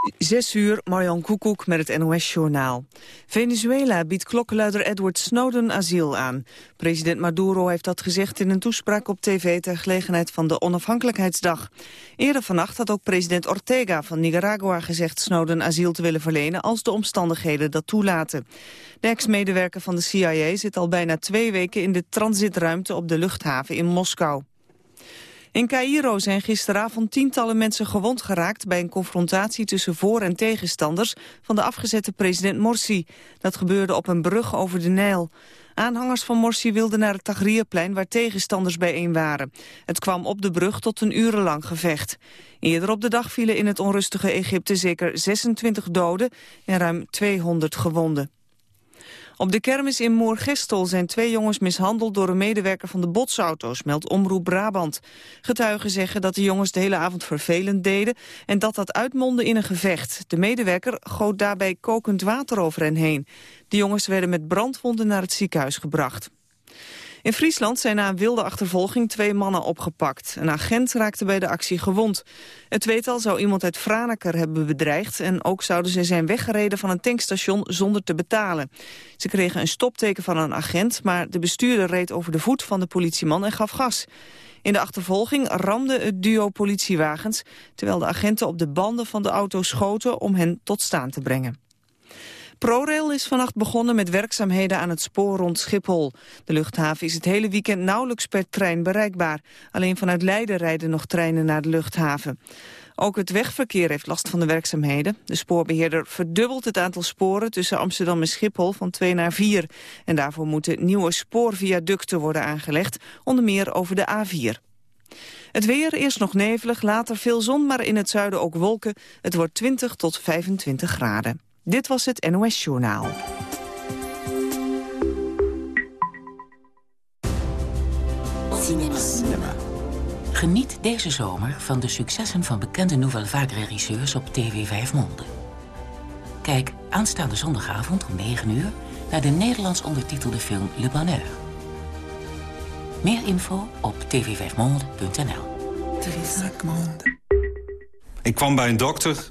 Zes uur, Marjan Koekoek met het NOS-journaal. Venezuela biedt klokkenluider Edward Snowden asiel aan. President Maduro heeft dat gezegd in een toespraak op tv... ter gelegenheid van de onafhankelijkheidsdag. Eerder vannacht had ook president Ortega van Nicaragua gezegd... Snowden asiel te willen verlenen als de omstandigheden dat toelaten. De ex-medewerker van de CIA zit al bijna twee weken... in de transitruimte op de luchthaven in Moskou. In Cairo zijn gisteravond tientallen mensen gewond geraakt... bij een confrontatie tussen voor- en tegenstanders... van de afgezette president Morsi. Dat gebeurde op een brug over de Nijl. Aanhangers van Morsi wilden naar het Tahrirplein... waar tegenstanders bijeen waren. Het kwam op de brug tot een urenlang gevecht. Eerder op de dag vielen in het onrustige Egypte zeker 26 doden... en ruim 200 gewonden. Op de kermis in Moergestel zijn twee jongens mishandeld door een medewerker van de botsauto's, meldt Omroep Brabant. Getuigen zeggen dat de jongens de hele avond vervelend deden en dat dat uitmondde in een gevecht. De medewerker goot daarbij kokend water over hen heen. De jongens werden met brandwonden naar het ziekenhuis gebracht. In Friesland zijn na een wilde achtervolging twee mannen opgepakt. Een agent raakte bij de actie gewond. Het tweetal zou iemand uit Franeker hebben bedreigd... en ook zouden ze zijn weggereden van een tankstation zonder te betalen. Ze kregen een stopteken van een agent... maar de bestuurder reed over de voet van de politieman en gaf gas. In de achtervolging ramde het duo politiewagens... terwijl de agenten op de banden van de auto schoten om hen tot staan te brengen. ProRail is vannacht begonnen met werkzaamheden aan het spoor rond Schiphol. De luchthaven is het hele weekend nauwelijks per trein bereikbaar. Alleen vanuit Leiden rijden nog treinen naar de luchthaven. Ook het wegverkeer heeft last van de werkzaamheden. De spoorbeheerder verdubbelt het aantal sporen tussen Amsterdam en Schiphol van 2 naar 4. En daarvoor moeten nieuwe spoorviaducten worden aangelegd, onder meer over de A4. Het weer, eerst nog nevelig, later veel zon, maar in het zuiden ook wolken. Het wordt 20 tot 25 graden. Dit was het NOS Journaal. Cinema. Geniet deze zomer van de successen van bekende Nouvelle Vague regisseurs op TV 5 Monde. Kijk aanstaande zondagavond om 9 uur naar de Nederlands ondertitelde film Le Bonheur. Meer info op tv5monde.nl Ik kwam bij een dokter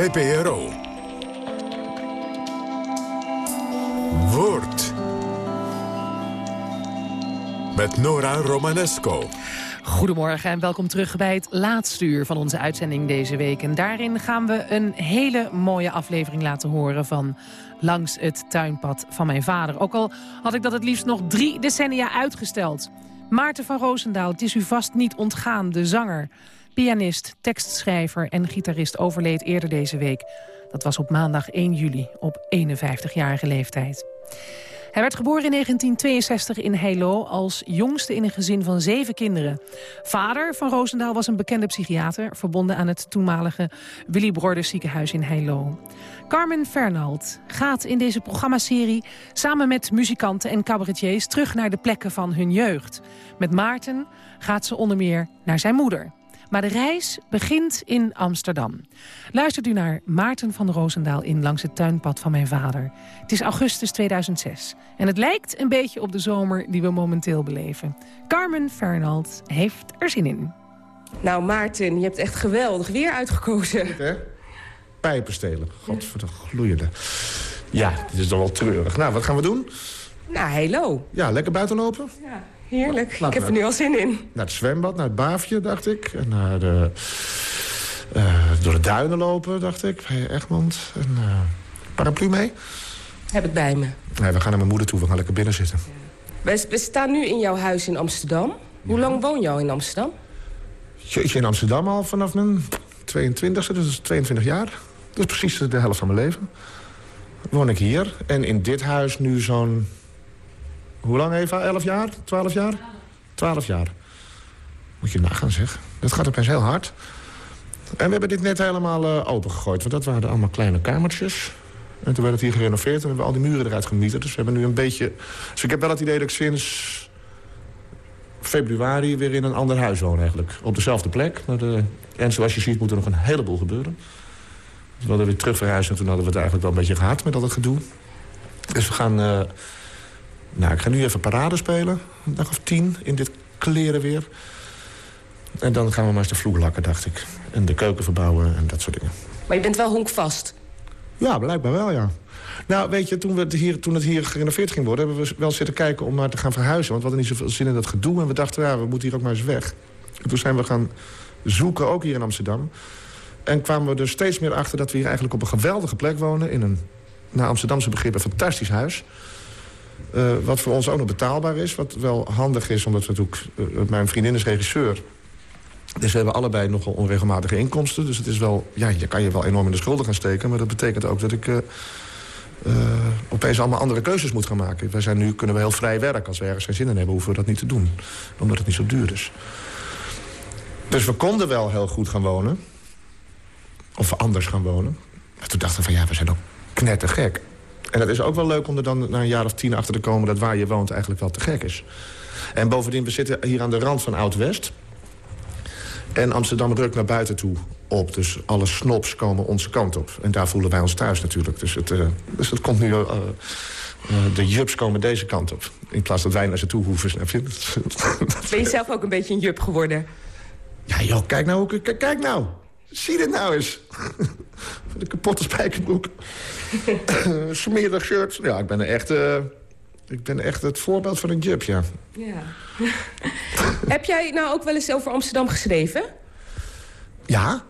VPRO. Woord. Met Nora Romanesco. Goedemorgen en welkom terug bij het laatste uur van onze uitzending deze week. En daarin gaan we een hele mooie aflevering laten horen van Langs het tuinpad van mijn vader. Ook al had ik dat het liefst nog drie decennia uitgesteld. Maarten van Roosendaal, het is u vast niet ontgaan, de zanger Pianist, tekstschrijver en gitarist overleed eerder deze week. Dat was op maandag 1 juli, op 51-jarige leeftijd. Hij werd geboren in 1962 in Heilo als jongste in een gezin van zeven kinderen. Vader van Roosendaal was een bekende psychiater... verbonden aan het toenmalige Willy Broders ziekenhuis in Heilo. Carmen Fernald gaat in deze programmaserie... samen met muzikanten en cabaretiers terug naar de plekken van hun jeugd. Met Maarten gaat ze onder meer naar zijn moeder... Maar de reis begint in Amsterdam. Luistert u naar Maarten van Roosendaal in Langs het tuinpad van mijn vader. Het is augustus 2006. En het lijkt een beetje op de zomer die we momenteel beleven. Carmen Fernald heeft er zin in. Nou Maarten, je hebt echt geweldig weer uitgekozen. Hè? Pijpen stelen. Godverdomme gloeiende. Ja, dit is dan wel treurig. Nou, wat gaan we doen? Nou, hello. Ja, lekker buiten lopen? Ja. Heerlijk. ik heb er nu al zin in. Naar het zwembad, naar het baafje, dacht ik. En naar de door de duinen lopen, dacht ik, bij Egmond. Een paraplu mee? Heb het bij me. Nee, we gaan naar mijn moeder toe, we gaan lekker binnen zitten. We, we staan nu in jouw huis in Amsterdam. Hoe lang woon je al in Amsterdam? Jeetje, in Amsterdam al vanaf mijn 22e, dus dat is 22 jaar. Dat is precies de helft van mijn leven. Woon ik hier. En in dit huis nu zo'n... Hoe lang, Eva? 11 jaar? 12 jaar? 12 jaar. Moet je nagaan, zeg. Dat gaat opeens heel hard. En we hebben dit net helemaal uh, opengegooid. Want dat waren allemaal kleine kamertjes. En toen werd het hier gerenoveerd en hebben al die muren eruit gemieterd. Dus we hebben nu een beetje... Dus ik heb wel het idee dat ik sinds februari weer in een ander huis woon eigenlijk. Op dezelfde plek. En zoals je ziet moet er nog een heleboel gebeuren. Dus we hadden weer terug verhuizen en toen hadden we het eigenlijk wel een beetje gehad met al dat gedoe. Dus we gaan... Uh... Nou, ik ga nu even parade spelen. Een dag of tien in dit kleren weer. En dan gaan we maar eens de vloer lakken, dacht ik. En de keuken verbouwen en dat soort dingen. Maar je bent wel honkvast? Ja, blijkbaar wel, ja. Nou, weet je, toen, we het hier, toen het hier gerenoveerd ging worden... hebben we wel zitten kijken om maar te gaan verhuizen. Want we hadden niet zoveel zin in dat gedoe. En we dachten, ja, we moeten hier ook maar eens weg. En toen zijn we gaan zoeken, ook hier in Amsterdam. En kwamen we er steeds meer achter dat we hier eigenlijk op een geweldige plek wonen... in een, naar Amsterdamse begrippen, fantastisch huis... Uh, wat voor ons ook nog betaalbaar is. Wat wel handig is, omdat we natuurlijk... Uh, mijn vriendin is regisseur. Dus we hebben allebei nogal onregelmatige inkomsten. Dus het is wel, ja, je kan je wel enorm in de schulden gaan steken. Maar dat betekent ook dat ik uh, opeens allemaal andere keuzes moet gaan maken. Wij zijn nu kunnen we heel vrij werken. Als we ergens geen zin in hebben, hoeven we dat niet te doen. Omdat het niet zo duur is. Dus we konden wel heel goed gaan wonen. Of anders gaan wonen. Maar toen dachten we van ja, we zijn ook knettergek. En het is ook wel leuk om er dan na een jaar of tien achter te komen... dat waar je woont eigenlijk wel te gek is. En bovendien, we zitten hier aan de rand van Oud-West... En Amsterdam rukt naar buiten toe op. Dus alle snobs komen onze kant op. En daar voelen wij ons thuis natuurlijk. Dus het, uh, dus het komt nu... Uh, uh, de jups komen deze kant op. In plaats dat wij naar ze toe hoeven. Ben je zelf ook een beetje een jup geworden? Ja joh, kijk nou. Kijk, kijk nou. Zie dit nou eens. de kapotte spijkerbroek. Smerig shirt. Ja, ik ben echt... Ik ben echt het voorbeeld van een jub, ja. ja. Heb jij nou ook wel eens over Amsterdam geschreven? Ja.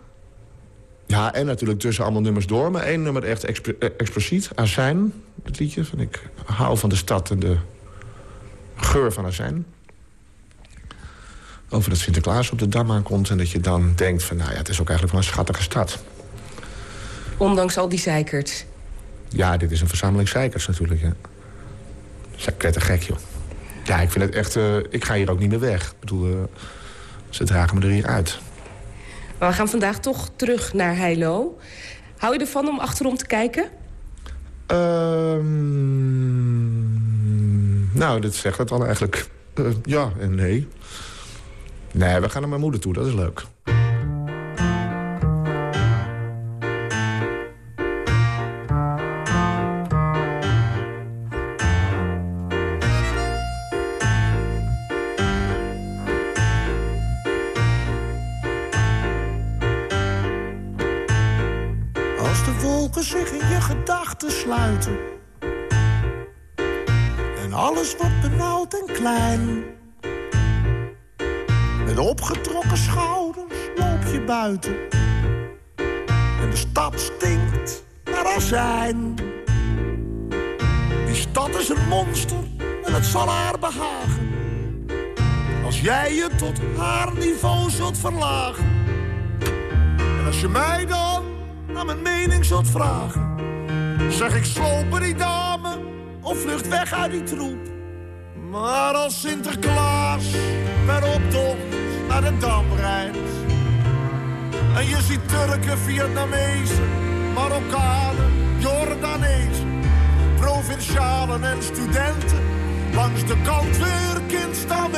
Ja, en natuurlijk tussen allemaal nummers door. Maar één nummer echt exp eh, expliciet. Azijn, het liedje. Van ik hou van de stad en de geur van azijn. Over dat Sinterklaas op de Dam aankomt... en dat je dan denkt van, nou ja, het is ook eigenlijk wel een schattige stad. Ondanks al die zeikers. Ja, dit is een verzameling zeikers natuurlijk, ja. Dat is gek, joh. Ja, ik vind het echt... Uh, ik ga hier ook niet meer weg. Ik bedoel, uh, ze dragen me er hier uit. Maar we gaan vandaag toch terug naar Heilo. Hou je ervan om achterom te kijken? Um, nou, dit zegt het al eigenlijk. Uh, ja en nee. Nee, we gaan naar mijn moeder toe. Dat is leuk. zich in je gedachten sluiten. En alles wordt benauwd en klein. Buiten. En de stad stinkt naar azijn. Die stad is een monster en het zal haar behagen. Als jij je tot haar niveau zult verlagen. En als je mij dan naar mijn mening zult vragen. Zeg ik slopen die dame of vlucht weg uit die troep. Maar als Sinterklaas per optocht naar de Dam rijdt. En je ziet Turken, Vietnamezen, Marokkanen, Jordanezen. Provincialen en studenten langs de kant weer kind staan.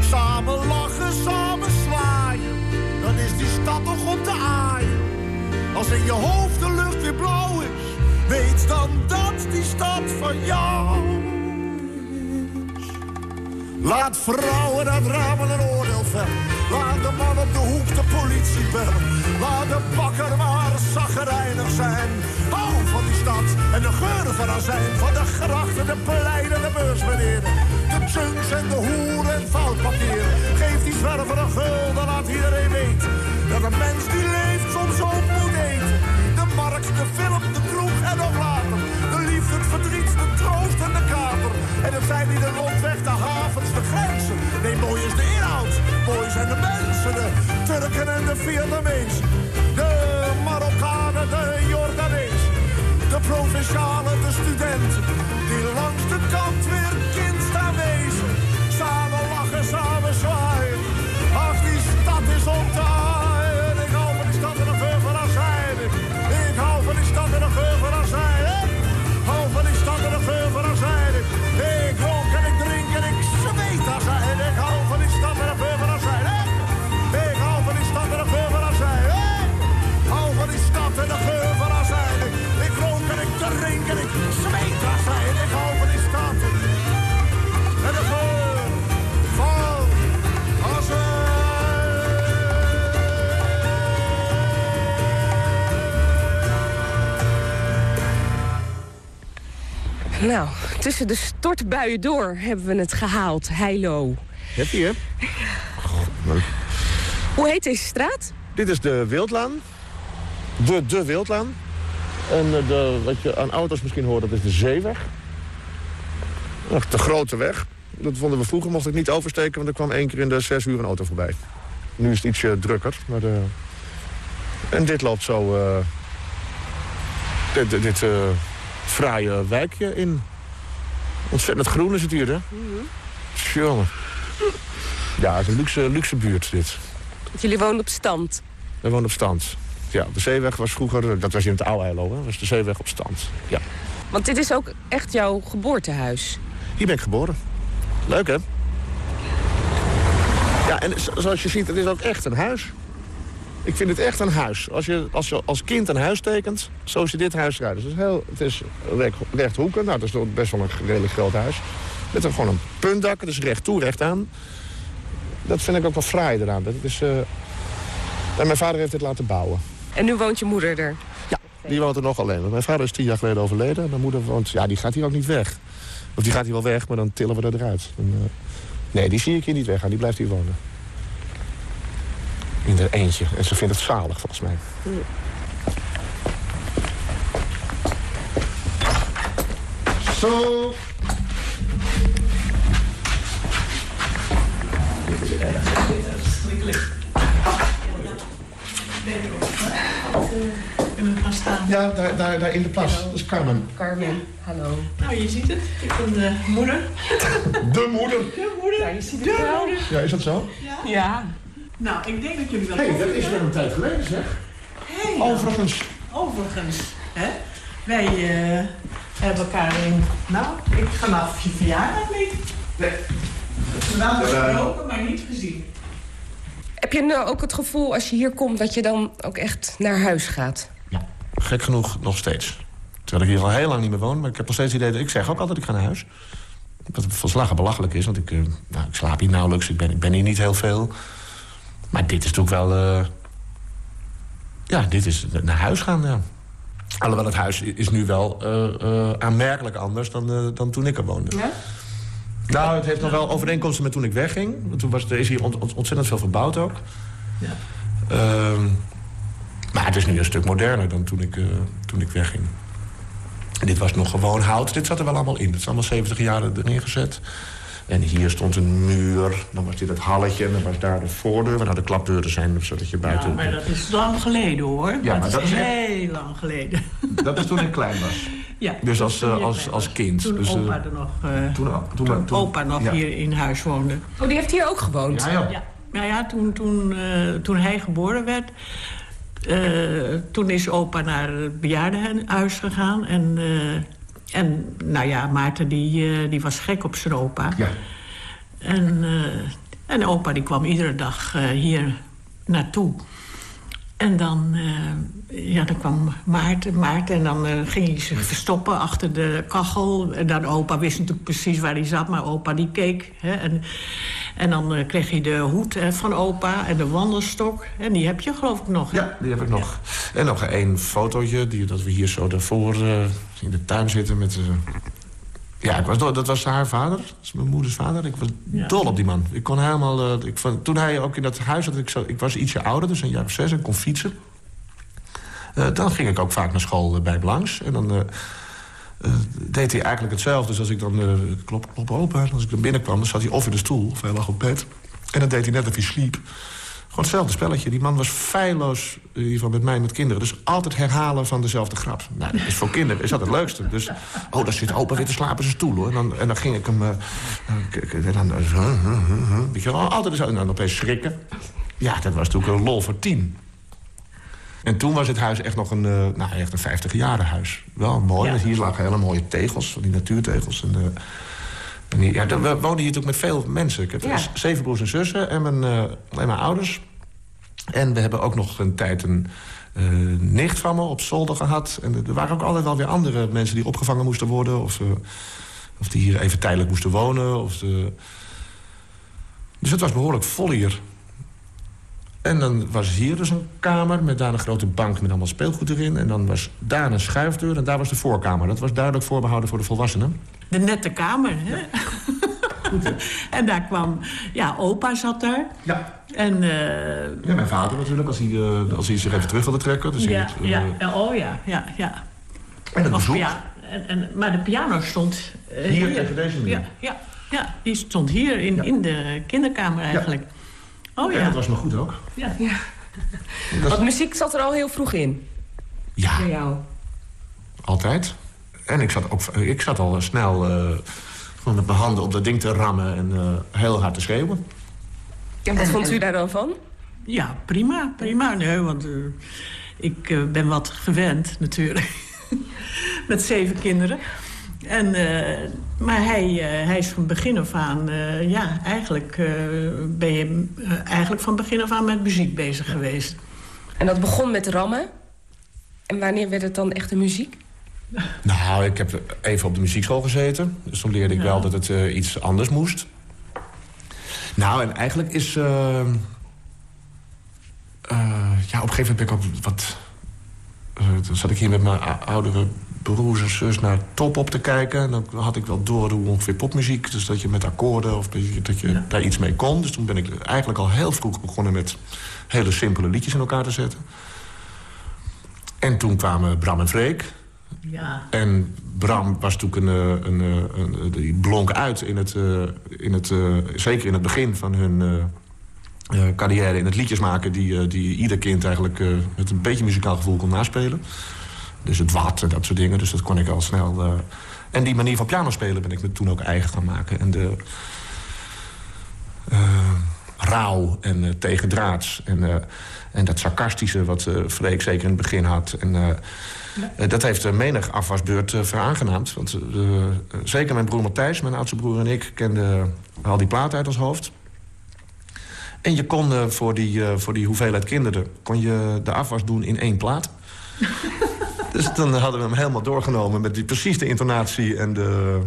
Samen lachen, samen zwaaien, dan is die stad toch om te aaien. Als in je hoofd de lucht weer blauw is, weet dan dat die stad van jou is. Laat vrouwen dat ramen een oordeel vellen. Laat de man op de hoek de politie bellen. waar de bakker maar zaggerijnig zijn. Hou van die stad en de geuren van azijn. Van de grachten, de pleinen, de beurs. De chunks en de hoeren en foutpapier. Geef die zwerver een gulden, laat iedereen weten. Dat een mens die leeft soms ook moet eten. De markt, de film, de kroeg en nog later. De liefde, het verdriet troostende kater. En de zijn in de rondweg de havens, de grenzen. Nee, mooi is de inhoud, mooi zijn de mensen. De Turken en de Vietnamees, de Marokkanen, de Jordanees. De provinciale, de student, die langs de kant weer kind staan wezen. Samen lachen, samen zwaaien. Nou, tussen de stortbuien door hebben we het gehaald, Heilo. Heb je, hè? Hoe heet deze straat? Dit is de Wildlaan. De, de Wildlaan. En eh, de, wat je aan auto's misschien hoort, dat is de Zeeweg. Ach, de grote weg. Dat vonden we vroeger, mocht ik niet oversteken... want er kwam één keer in de zes uur een auto voorbij. Nu is het ietsje drukker. Maar de... En dit loopt zo... eh, dit dit, dit eh, fraaie wijkje in. Ontzettend groen is het hier, hè? Jongen. Ja, het is een luxe, luxe buurt, dit. Jullie wonen op stand. We woonden op stand. Ja, de zeeweg was vroeger, dat was in het oude Eilo, hè, was de zeeweg op stand. Ja. Want dit is ook echt jouw geboortehuis. Hier ben ik geboren. Leuk, hè? Ja, en zo- zoals je ziet, het is ook echt een huis. Ik vind het echt een huis. Als je als, je als kind een huis tekent, zo ziet dit huis eruit. Dus het is, heel, het is recht, rechthoeken. Nou, dat is best wel een redelijk groot huis. Met een, gewoon een puntdak, dus recht toe, recht aan. Dat vind ik ook wel fraai eraan. Dat is, eh, En mijn vader heeft dit laten bouwen. En nu woont je moeder er. Ja, die woont er nog alleen. Mijn vader is tien jaar geleden overleden. En mijn moeder woont... Ja, die gaat hier ook niet weg. Of die gaat hier wel weg, maar dan tillen we er eruit. En, eh, nee, die zie ik hier niet weggaan. Die blijft hier wonen. In haar eentje. En ze vindt het zalig, volgens mij. Zo. Ja, daar, daar, daar in de plas. Dat is Carmen. Carmen, hallo. Nou, je ziet het. Ik ben de moeder. De moeder. De moeder. Ja, je ziet het de wel. moeder. Ja, is dat zo? Ja. Nou, ik denk dat jullie wel... Hé, dat is wel een tijd geleden, zeg. Hey, Overigens. Overigens, hè. Wij eh, hebben elkaar in... Nou, ik vanaf je verjaardag niet. Nee. Wel Ja, gesproken, maar niet gezien. Heb je nou ook het gevoel als je hier komt dat je dan ook echt naar huis gaat? Gek genoeg nog steeds. Terwijl ik hier al heel lang niet meer woon. Maar ik heb nog steeds het idee dat ik zeg ook altijd ik ga naar huis. Wat volslagen belachelijk is. Want ik, eh, nou, ik slaap hier nauwelijks. Ik ben, ik ben hier niet heel veel. Maar dit is natuurlijk wel... eh, ja, dit is naar huis gaan, ja. Alhoewel het huis is nu wel eh, aanmerkelijk anders dan, dan toen ik er woonde. Ja? Nou, het heeft nog wel overeenkomsten met toen ik wegging. Want toen was, er is hier ont- ont- ontzettend veel verbouwd ook. Ja. Ehm, maar het is nu een stuk moderner dan toen ik, toen ik wegging. En dit was nog gewoon hout. Dit zat er wel allemaal in. Het is allemaal 70 jaar erin gezet. En hier stond een muur. Dan was dit het halletje. En dan was daar de voordeur. Waar nou de klapdeuren zijn, zodat je buiten... Ja, maar dat is lang geleden, hoor. Ja, maar dat, dat is echt- heel lang geleden. Dat is toen ik klein was. Ja, Dus als, eh, als, als kind. Toen dus, eh, opa er nog... eh, toen, toen, toen toen- opa nog ja. hier in huis woonde. Oh, die heeft hier ook gewoond? Ja. Ja, nou ja, toen, toen, eh, toen hij geboren werd... eh, toen is opa naar het bejaardenhuis gegaan. En, eh, en nou ja, Maarten die, eh, die was gek op zijn opa. Ja. En, eh, en opa die kwam iedere dag eh, hier naartoe. En dan, eh, ja, dan kwam Maarten, Maarten en dan eh, ging hij zich verstoppen achter de kachel. En dan opa wist natuurlijk precies waar hij zat, maar opa die keek. Hè, en, en dan eh, kreeg hij de hoed van opa en de wandelstok. En die heb je geloof ik nog. hè? Ja, die heb ik nog. En nog één fotootje, die, dat we hier zo daarvoor in de tuin zitten met... ja, ik was, dol- dat was haar vader, dat is mijn moeders vader. Ik was Ja. dol op die man. Ik kon helemaal... eh, ik vond, toen hij ook in dat huis zat, ik, zo, ik was ietsje ouder, dus een jaar of zes, en kon fietsen. Eh, dan ging ik ook vaak naar school eh, bij hem langs. En dan deed hij eigenlijk hetzelfde. Dus als ik dan... eh, klop, klop open. Als ik dan binnenkwam, dan zat hij of in de stoel, of hij lag op bed. En dan deed hij net of hij sliep. Gewoon hetzelfde spelletje. Die man was feilloos, in ieder geval met mij met kinderen. Dus altijd herhalen van dezelfde grap. Nou, dat is voor kinderen is dat het leukste. Dus, oh, daar zit opa weer te slapen zijn stoel, hoor. En dan, en dan ging ik hem... Uh, en dan, uh, uh, altijd en dan opeens schrikken. Ja, dat was natuurlijk een lol voor tien. En toen was het huis echt nog een, nou, echt een 50 jaren huis. Wel mooi, ja. hier lagen hele mooie tegels, van die natuurtegels. En, uh, ja, we woonden hier natuurlijk met veel mensen. Ik heb ja. zeven broers en zussen en mijn, uh, en mijn ouders. En we hebben ook nog een tijd een nicht van me op zolder gehad. En er waren ook altijd wel weer andere mensen die opgevangen moesten worden... of, of die hier even tijdelijk moesten wonen. Of de... Dus het was behoorlijk vol hier. En dan was hier dus een kamer met daar een grote bank met allemaal speelgoed erin. En dan was daar een schuifdeur en daar was de voorkamer. Dat was duidelijk voorbehouden voor de volwassenen. De nette kamer, hè? Goed? En daar kwam... Ja, opa zat daar. Ja. En, uh... Ja, mijn vader natuurlijk, als hij, uh, als hij zich even terug wilde trekken. Dus ja, hij, uh... ja, oh ja, ja, ja. En het bezoek. Ja, en, en, maar de piano stond... hier, hier tegen deze muur. Ja, ja, ja, die stond hier in, ja. in de kinderkamer eigenlijk. Ja. Oh ja. En dat was nog goed ook. Ja. ja. Want muziek zat er al heel vroeg in? Ja. Bij jou? Altijd. En ik zat, ook, ik zat al snel uh, gewoon met mijn handen op dat ding te rammen en uh, heel hard te schreeuwen. En wat vond u daar dan van? Ja, prima, prima. Nee, want uh, ik ben wat gewend natuurlijk. met zeven kinderen. En, uh, maar hij, uh, hij is van begin af aan... Uh, ja, eigenlijk ben je eigenlijk van begin af aan met muziek bezig geweest. En dat begon met rammen? En wanneer werd het dan echt de muziek? Nou, ik heb even op de muziekschool gezeten. Dus toen leerde ik wel dat het iets anders moest. Nou, en eigenlijk is... ja, op een gegeven moment ben ik ook wat... dan zat ik hier met mijn oudere broers en zus naar top op te kijken. En dan had ik wel door hoe ongeveer popmuziek. Dus dat je met akkoorden of dat je, dat je ja. daar iets mee kon. Dus toen ben ik eigenlijk al heel vroeg begonnen met hele simpele liedjes in elkaar te zetten. En toen kwamen Bram en Freek. Ja. En Bram was natuurlijk een, een, een, een die blonk uit in het, in het, zeker in het begin van hun carrière in het liedjes maken... die, die ieder kind eigenlijk met een beetje muzikaal gevoel kon naspelen. Dus het wat en dat soort dingen. Dus dat kon ik al snel... En die manier van piano spelen ben ik me toen ook eigen gaan maken. En de... Uh, rauw en uh, tegendraads. En, en dat sarcastische wat Freek zeker in het begin had. En, ja. dat heeft menig afwasbeurt veraangenaamd. Want zeker mijn broer Matthijs, mijn oudste broer en ik... kenden al die platen uit ons hoofd. En je kon voor, die, voor die hoeveelheid kinderen... kon je de afwas doen in één plaat. Dus dan hadden we hem helemaal doorgenomen met die, precies de intonatie en de...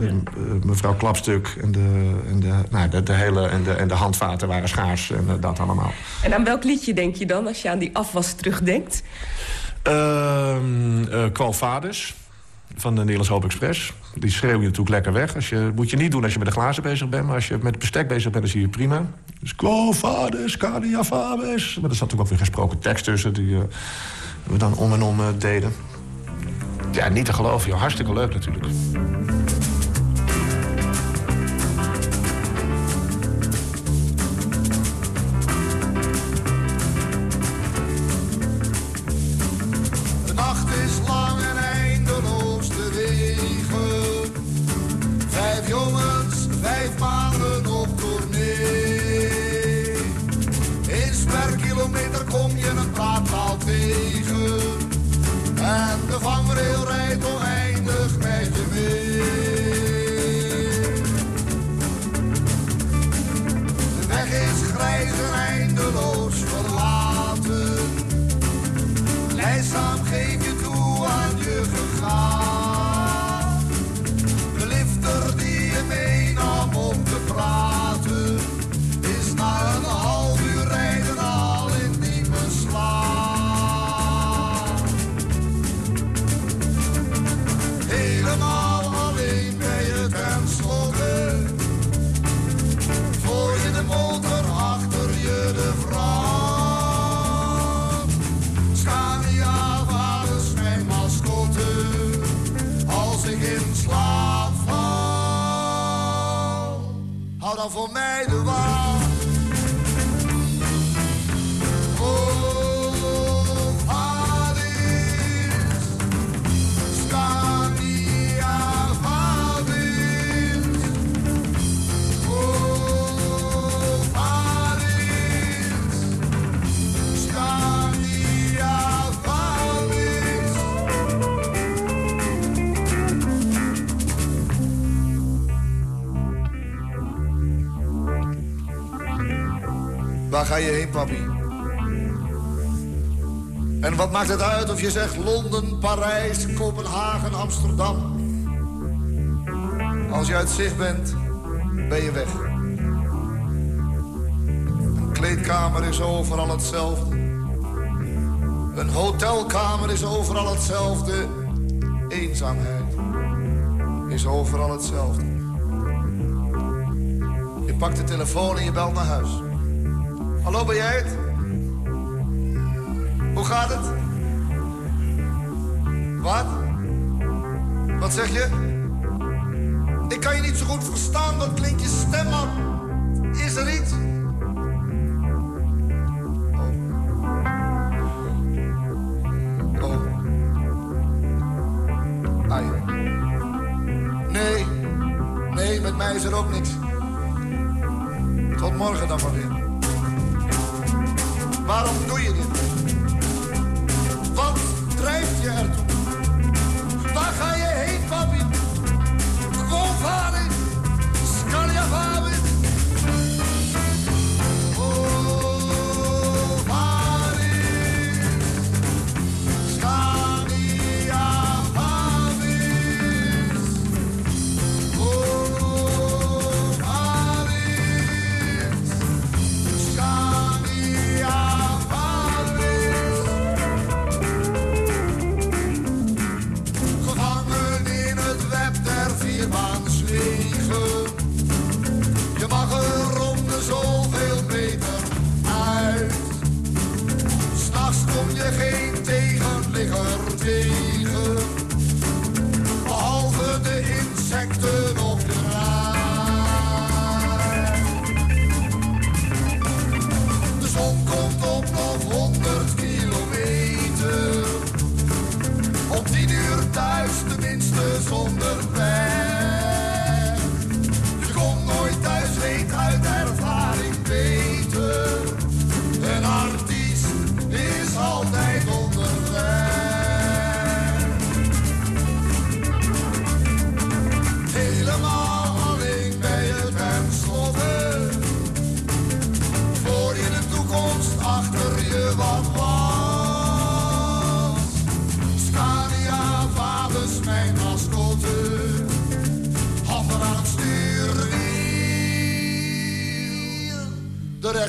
Ja. Uh, mevrouw Klapstuk en, de, en, de, nou, de, de, hele, en, de, en de handvaten waren schaars en uh, dat allemaal. En aan welk liedje denk je dan als je aan die afwas terugdenkt? Uh, Qual Vaders van de Nederlands Hoop Express. Die schreeuw je natuurlijk lekker weg. Als je, moet je niet doen als je met de glazen bezig bent. Maar als je met het bestek bezig bent, dan zie je prima. Dus Qual Vaders, Cadia Fabes. Maar er zat natuurlijk ook weer gesproken tekst tussen... die uh, we dan om en om uh, deden. Ja, niet te geloven, joh. Hartstikke leuk natuurlijk. Waar ga je heen, papi? En wat maakt het uit of je zegt Londen, Parijs, Kopenhagen, Amsterdam? Als je uit zicht bent, ben je weg. Een kleedkamer is overal hetzelfde. Een hotelkamer is overal hetzelfde. Eenzaamheid is overal hetzelfde. Je pakt de telefoon en je belt naar huis. Hallo, ben jij het? Hoe gaat het? Wat? Wat zeg je? Ik kan je niet zo goed verstaan, wat klinkt je stem man? Is er iets? Oh. Oh. Nee. Nee, met mij is er ook niks. Tot morgen dan maar weer. Kom je geen tegenligger tegen. Behalve de insecten op je raam. De zon komt op nog honderd kilometer. Op tien uur thuis, tenminste zonder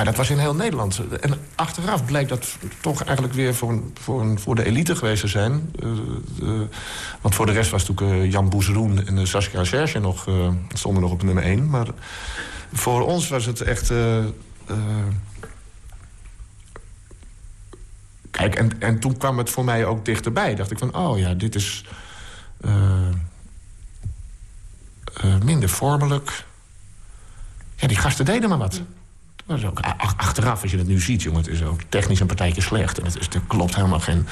Maar dat was in heel Nederland. En achteraf blijkt dat toch eigenlijk weer voor, voor, een, voor de elite geweest te zijn. Eh, eh, want voor de rest was natuurlijk eh, Jan Boezeroen en Saskia Serge nog, stonden nog op nummer 1. Maar voor ons was het echt... Kijk, en, en toen kwam het voor mij ook dichterbij. Dacht ik van, oh ja, dit is minder vormelijk. Ja, die gasten deden maar wat. Dat ook, achteraf, als je het nu ziet, jongen, het is ook technisch een partijtje slecht. En het is, er klopt helemaal geen...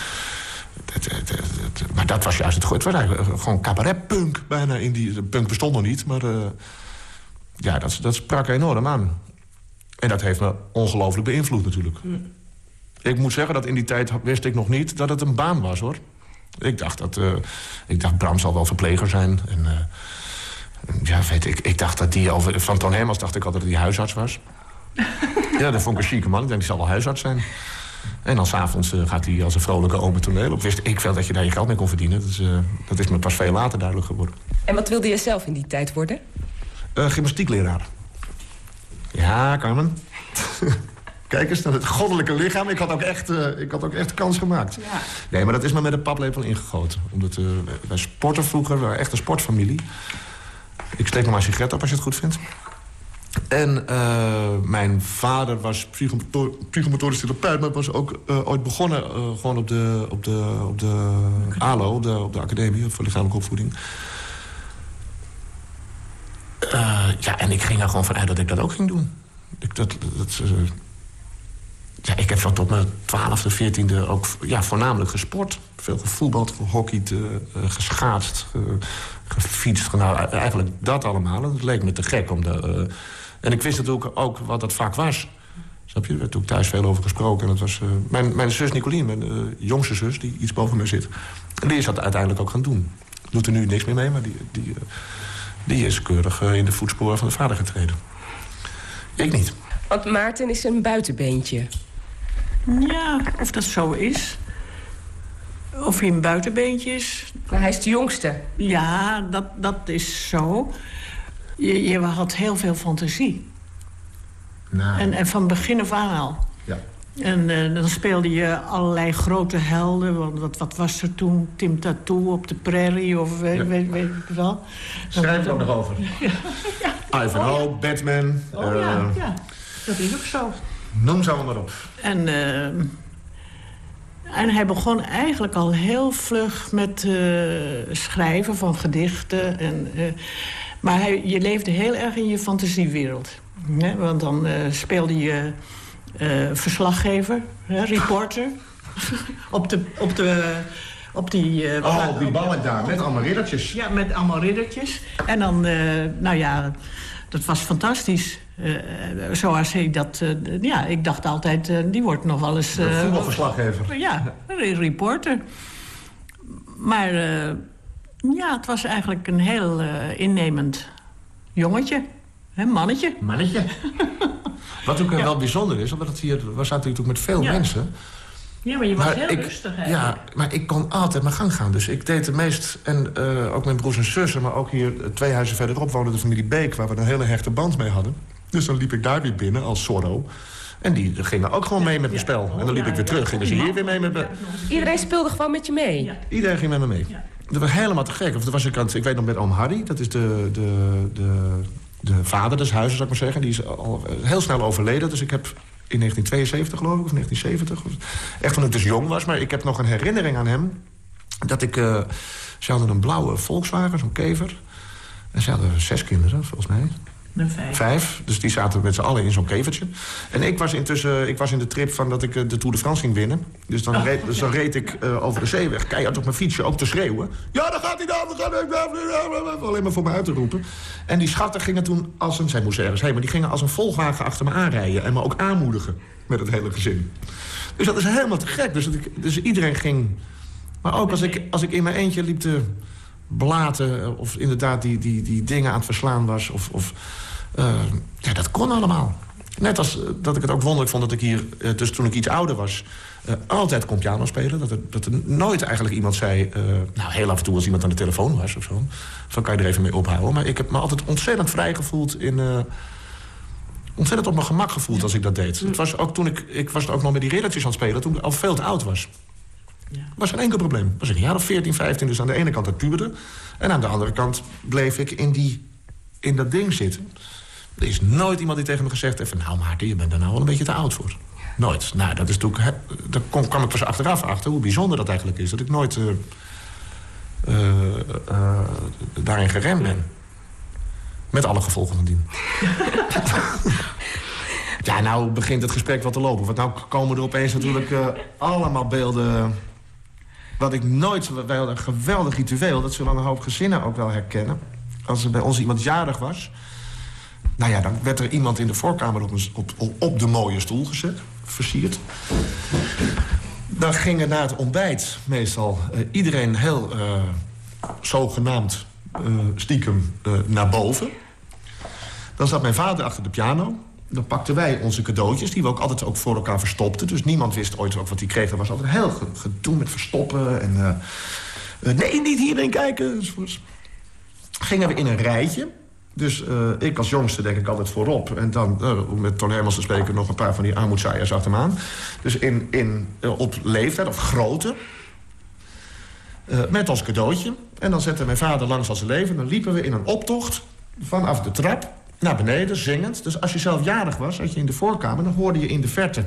Het, het, het- het- maar dat was juist het goede. Het was eigenlijk gewoon cabaret-punk bijna. In die, punk bestond nog niet, maar eh, ja, dat, dat sprak enorm aan. En dat heeft me ongelooflijk beïnvloed natuurlijk. Ik moet zeggen dat in die tijd wist ik nog niet dat het een baan was, hoor. Ik dacht dat... eh, ik dacht, Bram zal wel verpleger zijn. En, eh, ja, weet ik. Ik dacht dat die over... Van Toon Hermans dacht ik altijd dat hij huisarts was. ja, dat vond ik een chique man. Ik denk, die zal wel huisarts zijn. En dan s'avonds avonds gaat hij als een vrolijke oom het toneel op. Wist ik veel dat je daar je geld mee kon verdienen. Dat is, eh, dat is me pas veel later duidelijk geworden. En wat wilde je zelf in die tijd worden? Eh, gymnastiekleraar. Ja, Carmen. Kijk eens naar het goddelijke lichaam. Ik had ook echt, eh, ik had ook echt kans gemaakt. Nee, maar dat is me met een paplepel ingegoten. Omdat eh, wij sporten vroeger, we waren echt een sportfamilie. Ik steek nog maar een sigaret op als je het goed vindt. En eh, mijn vader was psychomotor, psychomotorisch therapeut... maar was ook eh, ooit begonnen eh, gewoon op de, op de, op de ALO, op de, op de Academie voor Lichamelijke Opvoeding. Ja, en ik ging er gewoon vanuit dat ik dat ook ging doen. Ik, dat, dat, ja, ik heb van tot mijn twaalfde, veertiende ook ja, voornamelijk gesport. Veel gevoetbald, gehockeyd, geschaatst, gefietst. Nou, eigenlijk dat allemaal. Het leek me te gek. Om de, en ik wist natuurlijk ook wat dat vaak was. Snap je? Er werd ook thuis veel over gesproken. En dat was, mijn, mijn zus Nicolien, mijn jongste zus, die iets boven me zit... die is dat uiteindelijk ook gaan doen. Doet er nu niks meer mee, maar die, die, die is keurig in de voetsporen van de vader getreden. Ik niet. Want Maarten is een buitenbeentje. Ja, of dat zo is. Of hij een buitenbeentje is. Maar hij is de jongste. Ja, dat, dat is zo. Je, je had heel veel fantasie. Nou. En, en van begin af aan al. Ja. En uh, dan speelde je allerlei grote helden. Want wat, wat was er toen? Tim Tattoo op de prairie of weet, ja. weet, weet ik wel. Schrijf er ook nog over. Ja. ja. Ivanhoe, oh, Batman. Oh uh, ja, ja, dat is ook zo. Noem ze allemaal op. En, uh, en hij begon eigenlijk al heel vlug met schrijven van gedichten. En, maar hij, je leefde heel erg in je fantasiewereld. Hè? Want dan speelde je verslaggever, hè, reporter. op de... Op de op die... Oh, op die balk daar, met allemaal riddertjes. Ja, met allemaal riddertjes. En dan, nou ja, dat was fantastisch. Uh, zoals hij dat... ja, ik dacht altijd, die wordt nog wel eens... Een voetbalverslaggever. Ja, een reporter. Maar ja, het was eigenlijk een heel innemend jongetje. Hè, mannetje. Mannetje. Wat ook ja. wel bijzonder is, omdat het hier... We zaten natuurlijk met veel ja. mensen... Ja, maar je was maar heel ik, rustig, hè? Ja, maar ik kon altijd mijn gang gaan. Dus ik deed het meest... En uh, ook mijn broers en zussen, maar ook hier twee huizen verderop... woonde de familie Beek, waar we een hele hechte band mee hadden. Dus dan liep ik daar weer binnen als Zorro. En die gingen ook gewoon mee met mijn spel. En dan liep ik weer terug. Gingen ze hier weer mee met me. Iedereen speelde gewoon met je mee? Ja. Iedereen ging met me mee. Dat was helemaal te gek. Of er was ik, aan, ik weet nog met oom Harry. Dat is de, de, de, de vader des huizes, zou ik maar zeggen. Die is al heel snel overleden. Dus ik heb in 1972 geloof ik, of 1970. Echt toen ik dus jong was, maar ik heb nog een herinnering aan hem. Dat ik... Uh, ze hadden een blauwe Volkswagen, zo'n kever. En ze hadden zes kinderen, volgens mij. Vijf. Vijf, dus die zaten met z'n allen in zo'n kevertje. En ik was intussen ik was in de trip van dat ik uh, de Tour de France ging winnen. Dus dan, Oh, reed, dus dan reed ik uh, over de zeeweg, keihard op mijn fietsje, ook te schreeuwen. Ja, daar gaat hij dan, daar gaat hij Alleen maar voor me uit te roepen. En die schatten gingen toen als een... Zij moesten ergens heen, maar die gingen als een volgwagen achter me aanrijden. En me ook aanmoedigen met het hele gezin. Dus dat is helemaal te gek. Dus, ik, dus iedereen ging... Maar ook als ik, als ik in mijn eentje liep te blaten... of inderdaad die, die, die dingen aan het verslaan was... of, of uh, ja, dat kon allemaal. Net als uh, dat ik het ook wonderlijk vond dat ik hier, uh, dus toen ik iets ouder was... altijd kon piano spelen. Dat er, dat er nooit eigenlijk iemand zei... nou, heel af en toe als iemand aan de telefoon was of zo... van kan je er even mee ophouden. Maar ik heb me altijd ontzettend vrij gevoeld in... ontzettend op mijn gemak gevoeld als ik dat deed. Het was ook toen ik, ik was ook nog met die riddertjes aan het spelen... toen ik al veel te oud was. Ja. was geen enkel probleem. was ik een jaar of 14, 15, dus aan de ene kant het puberde... en aan de andere kant bleef ik in, die, in dat ding zitten... Er is nooit iemand die tegen me gezegd heeft... Van, nou Maarten, je bent er nou wel een beetje te oud voor. Nooit. Nou, dat is natuurlijk... Daar kwam, kwam ik pas achteraf achter hoe bijzonder dat eigenlijk is. Dat ik nooit uh, uh, uh, daarin geremd ben. Met alle gevolgen van dien. ja, nou begint het gesprek wat te lopen. Want nou komen er opeens natuurlijk allemaal beelden... Wat ik nooit... Wel een geweldig ritueel. Dat zullen een hoop gezinnen ook wel herkennen. Als er bij ons iemand jarig was... Nou ja, dan werd er iemand in de voorkamer op, op, op de mooie stoel gezet. Versierd. Dan ging er na het ontbijt meestal uh, iedereen heel uh, zogenaamd uh, stiekem naar boven. Dan zat mijn vader achter de piano. Dan pakten wij onze cadeautjes, die we ook altijd ook voor elkaar verstopten. Dus niemand wist ooit ook wat hij kreeg. Er was altijd heel gedoe met verstoppen. En, nee, niet hierin kijken. Enzovoorts. Gingen we in een rijtje. Dus uh, ik als jongste denk ik altijd voorop. En dan, om met Ton Hermans te spreken, nog een paar van die armoedzaaiers achter me aan. Dus in, in, op leeftijd, of grootte. met ons cadeautje. En dan zette mijn vader langs als leven. Dan liepen we in een optocht vanaf de trap naar beneden, zingend. Dus als je zelf jarig was, had je in de voorkamer... dan hoorde je in de verte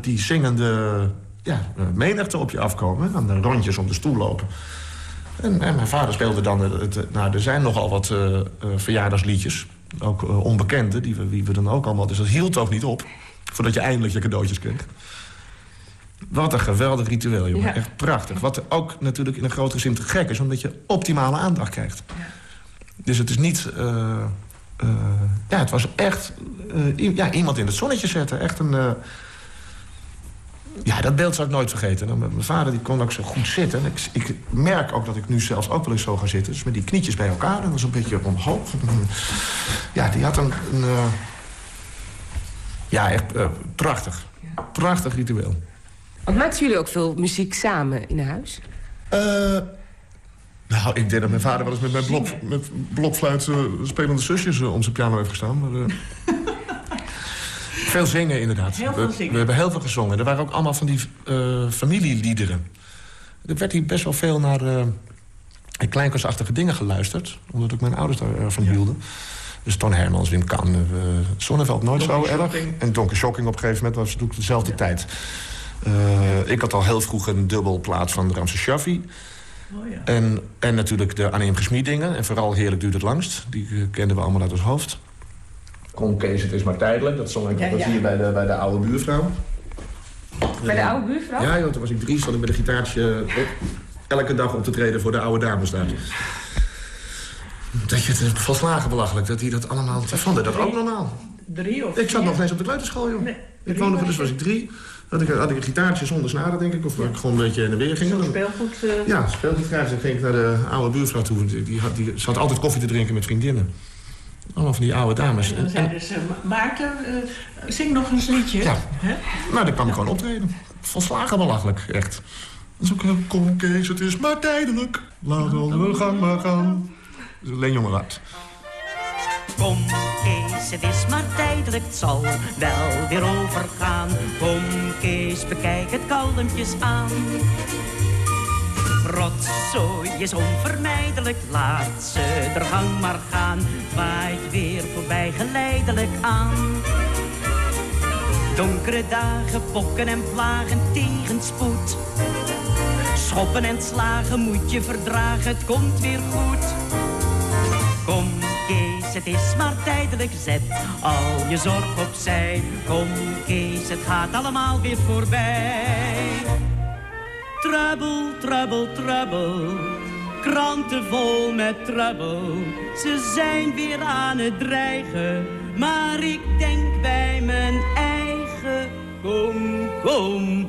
die zingende ja, menigte op je afkomen. En dan rondjes om de stoel lopen. En, en, mijn vader speelde dan... Het, het, nou, er zijn nogal wat uh, uh, verjaardagsliedjes. Ook onbekenden, die we, wie we dan ook allemaal... Dus dat hield ook niet op, voordat je eindelijk je cadeautjes kreeg. Wat een geweldig ritueel, jongen. Ja. Echt prachtig. Wat ook natuurlijk in een grotere zin te gek is... omdat je optimale aandacht krijgt. Ja. Dus het is niet... Uh, uh, ja, het was echt uh, ja, iemand in het zonnetje zetten. Echt een... ja, dat beeld zou ik nooit vergeten. Mijn vader die kon ook zo goed zitten. Ik, ik, merk ook dat ik nu zelfs ook wel eens zo ga zitten. Dus met die knietjes bij elkaar. En was een beetje omhoog. Ja, die had een... een ja, echt prachtig. Prachtig ritueel. Want maakten jullie ook veel muziek samen in huis? Uh, nou, ik denk dat mijn vader wel eens met mijn blok, met blokfluit uh, spelende zusjes uh, om zijn piano heeft gestaan. Maar, veel zingen, inderdaad. Heel veel zingen. We, we, hebben heel veel gezongen. Er waren ook allemaal van die familieliederen. Er werd hier best wel veel naar kleinkostachtige dingen geluisterd. Omdat ook mijn ouders daarvan ja. hielden. Dus Ton Hermans, Wim Kan, Zonneveld nooit Donker zo erg. En Donker Shocking op een gegeven moment was het dezelfde ja. tijd. Ik had al heel vroeg een dubbelplaat van Ramses Shaffi. Oh, ja. en, en natuurlijk de Anneem Gesmiedingen. En vooral Heerlijk duurt het langst. Die uh, kenden we allemaal uit ons hoofd. Kom Kees, het is maar tijdelijk. Dat zong ik ja, ja. hier bij de, bij de oude buurvrouw. Bij de oude buurvrouw? Ja, joh, toen was ik drie. Zat ik met een gitaartje op, elke dag op te treden voor de oude dames daar. Dat je het volslagen belachelijk dat hij dat allemaal... Vonden dat ook normaal. Drie of Ik zat nog eens op de kleuterschool, joh. Nee, ik woonde, dus was ik drie. Had ik, had ik een gitaartje zonder snaren, denk ik. Of ja. ik gewoon een beetje in de weer ging. Zo'n speelgoed? Uh... Ja, speelgoedgrijs. Dan ging ik naar de oude buurvrouw toe. Die, had, die zat altijd koffie te drinken met vriendinnen. Allemaal van die oude dames. Ja, en zeiden ze, Maarten, uh, zing nog een liedje. Ja, Hè? nou, dan kwam ik gewoon optreden. Volslagen belachelijk, echt. Dat is ook een kom Kees, het is maar tijdelijk. Laat onze gang maar gaan. Dat is alleen jongen laat. Kom Kees, het is maar tijdelijk, het zal wel weer overgaan. Kom Kees, bekijk het kalmpjes aan. Rotzooi is onvermijdelijk, laat ze er gang maar gaan. Waait weer voorbij geleidelijk aan. Donkere dagen, pokken en vlagen, tegenspoed. Schoppen en slagen moet je verdragen, het komt weer goed. Kom Kees, het is maar tijdelijk, zet al je zorg opzij. Kom Kees, het gaat allemaal weer voorbij. Trouble, trouble, trouble, kranten vol met trouble. Ze zijn weer aan het dreigen, maar ik denk bij mijn eigen. Kom, kom,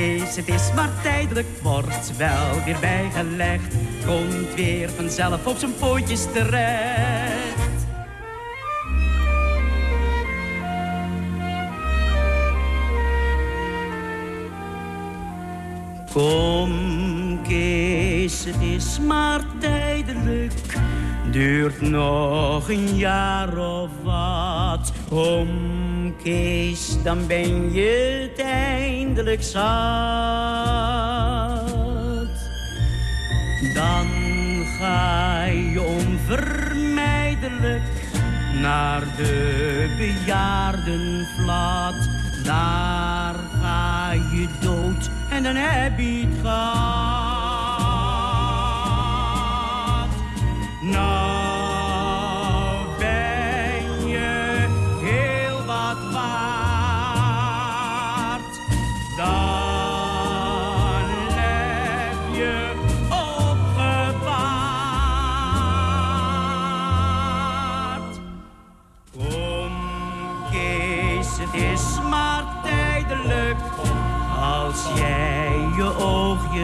Kees, het is maar tijdelijk, wordt wel weer bijgelegd. Komt weer vanzelf op zijn pootjes terecht. Kom, Kees, het is maar tijdelijk. Duurt nog een jaar of wat. Kom, Kees, dan ben je eindelijk zat. Dan ga je onvermijdelijk naar de bejaardenvlat. Daar ga je dood en dan heb je het gehad. Nou,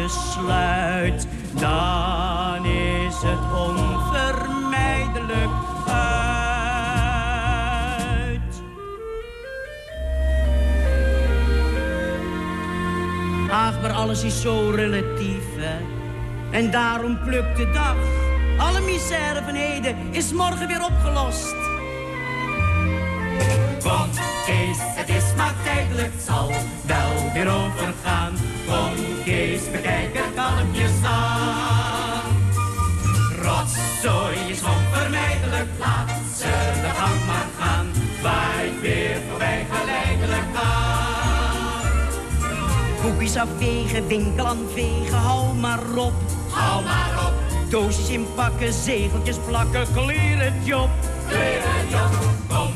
sluit, dan is het onvermijdelijk uit. Ach, maar alles is zo relatief, hè. En daarom plukt de dag. Alle misère van heden is morgen weer opgelost. Kees, het is maar tijdelijk, zal wel weer overgaan. Kom Kees, bekijk er kalmpjes aan. Rotzooi is onvermijdelijk, laat ze de gang maar gaan. Waait weer voorbij geleidelijk aan. Boekjes afwegen, winkel aan vegen, hou maar op. Hou maar op, Doosjes inpakken, zegeltjes plakken, kleren job. kleren job. Kom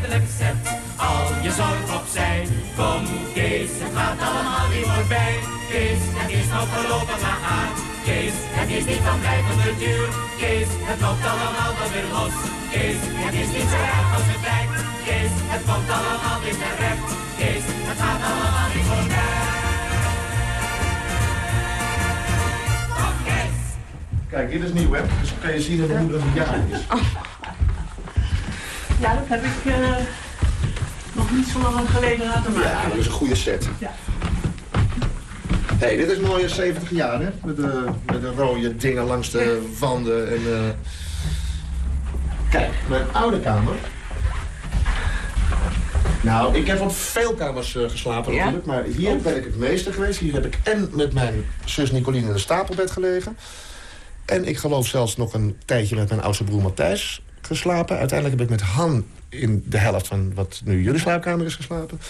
tijdelijk, zet al je zorg opzij. Kom Kees, het gaat allemaal weer voorbij. Kees, het is nog voorlopig maar aan. Kees, het is niet van blijvende duur. Kees, het loopt allemaal wel weer los. Kees, het is niet zo erg als het lijkt. Kees, het komt allemaal weer terecht. Kees, het gaat allemaal weer voorbij. Kijk, dit is nieuw, hè? Dus kan je zien dat een jaar is. Ja, dat heb ik eh, nog niet zo lang geleden laten maken. Ja, dat is een goede set. Ja. hey, dit is mooie 70 jaar, hè? Met de, met de rode dingen langs de wanden. En, eh, Kijk, mijn oude kamer. Nou, ik heb op veel kamers eh, geslapen Ja? natuurlijk. Maar hier ben ik het meeste geweest. Hier heb ik en met mijn zus Nicoline in een stapelbed gelegen. En ik geloof zelfs nog een tijdje met mijn oudste broer Matthijs geslapen. Uiteindelijk heb ik met Han in de helft van wat nu jullie slaapkamer is geslapen.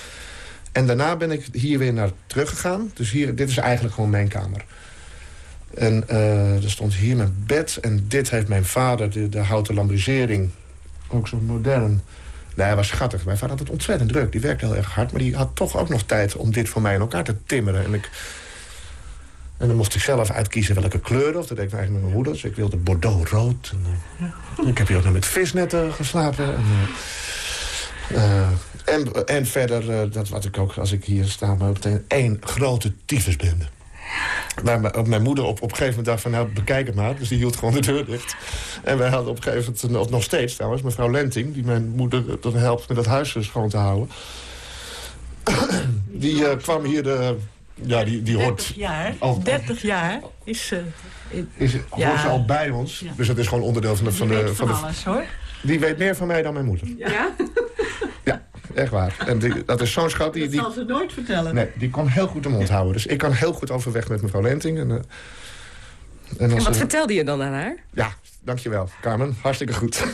En daarna ben ik hier weer naar teruggegaan. Dus hier, dit is eigenlijk gewoon mijn kamer. En eh, er stond hier mijn bed. En dit heeft mijn vader, de, de houten lambrisering. Ook zo modern. Nee, hij was schattig. Mijn vader had het ontzettend druk. Die werkte heel erg hard. Maar die had toch ook nog tijd om dit voor mij in elkaar te timmeren. En, ik, en dan mocht ik zelf uitkiezen welke kleuren. Of dat deed ik eigenlijk met mijn moeder. Dus ik wilde bordeaux rood. En, eh, ik heb hier ook nog met visnetten geslapen. En, eh, eh, en, en verder, dat wat ik ook, als ik hier sta, maar meteen één grote tyfusbende. Maar mijn, mijn moeder op, op een gegeven moment dacht van, nou, bekijk het maar. Dus die hield gewoon de deur dicht. En wij hadden op een gegeven moment, nog, nog steeds trouwens, mevrouw Lenting... die mijn moeder dan helpt met het huis schoon te houden. die kwam hier de... Ja, die, die hoort... 30 jaar, al- 30 jaar is... eh in- Is, hoort ze al bij ons. Dus dat is gewoon onderdeel van de... Van die de, weet van van de alles, hoor. die weet meer van mij dan mijn moeder. Ja? Ja, echt waar. En die, dat is zo'n schat. Die, Dat die, zal ze nooit vertellen. nee, die kon heel goed de mond houden. Dus ik kan heel goed overweg met mevrouw Lenting. En, eh, en wat ze- vertelde je dan aan haar? Ja, dankjewel, Carmen. Hartstikke goed.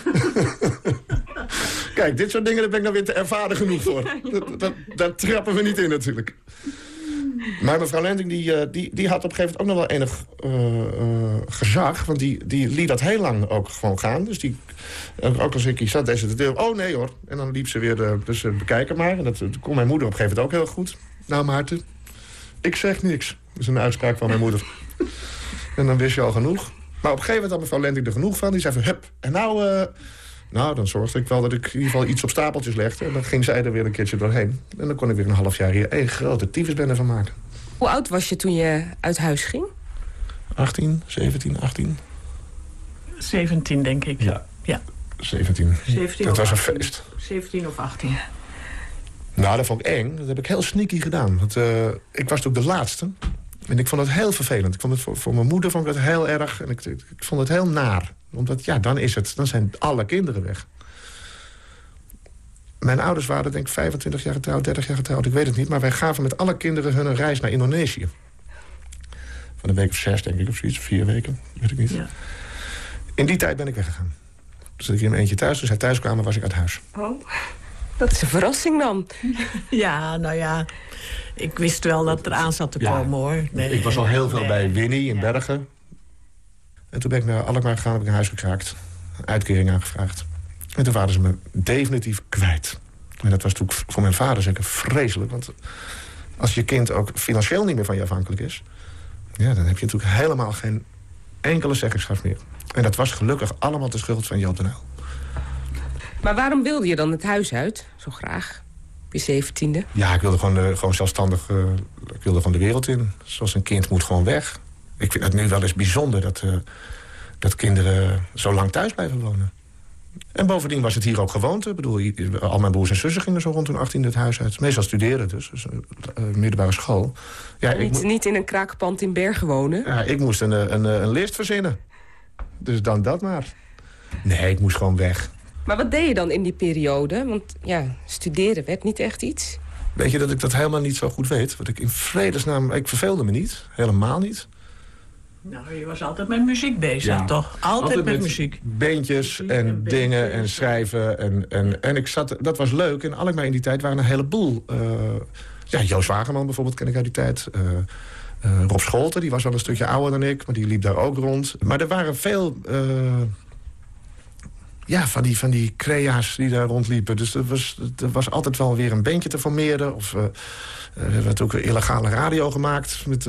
Kijk, dit soort dingen daar ben ik dan weer te ervaren genoeg voor. Dat, daar trappen we niet in natuurlijk. Maar mevrouw Lenting die, eh, die, die had op een gegeven moment ook nog wel enig eh, eh, gezag. Want die, die liet dat heel lang ook gewoon gaan. Dus die, ook als ik hier zat, deed ze de deur. Oh nee hoor. En dan liep ze weer, de, dus bekijken maar. En dat, dat kon mijn moeder op een gegeven moment ook heel goed. Nou Maarten, ik zeg niks. Dat is een uitspraak van mijn moeder. En dan wist je al genoeg. Maar op een gegeven moment had mevrouw Lenting er genoeg van. Die zei van, hup, en nou... nou, dan zorgde ik wel dat ik in ieder geval iets op stapeltjes legde. En dan ging zij er weer een keertje doorheen. En dan kon ik weer een half jaar hier één grote tyfusbende van maken. Hoe oud was je toen je uit huis ging? 18, 17, 18? 17, denk ik. Ja. Ja. 17. 17 dat was een 18. feest. 17 of 18. Nou, dat vond ik eng. Dat heb ik heel sneaky gedaan. Want eh, ik was natuurlijk de laatste. En ik vond het heel vervelend. Ik vond het voor, voor mijn moeder vond ik het heel erg. En ik, ik, ik vond het heel naar. Omdat, ja, dan is het. Dan zijn alle kinderen weg. Mijn ouders waren denk ik 25 jaar getrouwd, 30 jaar getrouwd. Ik weet het niet. Maar wij gaven met alle kinderen hun een reis naar Indonesië. Van een week of zes, denk ik, of zoiets. Vier weken, weet ik niet. Ja. In die tijd ben ik weggegaan. Dus zat ik in mijn eentje thuis. Toen zij thuis kwamen, was ik uit huis. Oh, dat is een verrassing dan. Ja, nou ja. Ik wist wel dat het eraan zat te Ja. komen, hoor. Nee. Ik was al heel veel Nee. bij Winnie in Bergen. En toen ben ik naar Alkmaar gegaan, heb ik een huis gekraakt. Een uitkering aangevraagd. En toen waren ze me definitief kwijt. En dat was natuurlijk voor mijn vader zeker vreselijk. Want als je kind ook financieel niet meer van je afhankelijk is... Ja, dan heb je natuurlijk helemaal geen enkele zeggenschap meer. En dat was gelukkig allemaal de schuld van Joop den Uyl. Maar waarom wilde je dan het huis uit? Zo graag. Op je zeventiende. Ja, ik wilde gewoon, eh, gewoon zelfstandig eh, ik wilde gewoon de wereld in. Zoals een kind moet gewoon weg. Ik vind het nu wel eens bijzonder dat, eh, dat kinderen zo lang thuis blijven wonen. En bovendien was het hier ook gewoonte. Ik bedoel, al mijn broers en zussen gingen zo rond hun 18 het huis uit. Meestal studeren dus, dus middelbare school. Ja, ik, niet, in een kraakpand in Bergen wonen. ja, ik moest een, een, eh, een list verzinnen. Dus dan dat maar. Nee, ik moest gewoon weg. Maar wat deed je dan in die periode? Want ja, studeren werd niet echt iets. Weet je dat ik dat helemaal niet zo goed weet? Want ik in vredesnaam... Ik verveelde me niet. Helemaal niet. Nou, je was altijd met muziek bezig, toch? Altijd, met, muziek. Beentjes en, dingen en schrijven. En, en, en ik zat, dat was leuk. En Alkmaar in die tijd waren een heleboel... Uh, ja, Joost Wageman bijvoorbeeld ken ik uit die tijd. Uh, uh, Rob Scholten, die was wel een stukje ouder dan ik. Maar die liep daar ook rond. Maar er waren veel... ja, van die, van die crea's die daar rondliepen. Dus er was, er was altijd wel weer een beentje te formeren. Of er werd ook illegale radio gemaakt met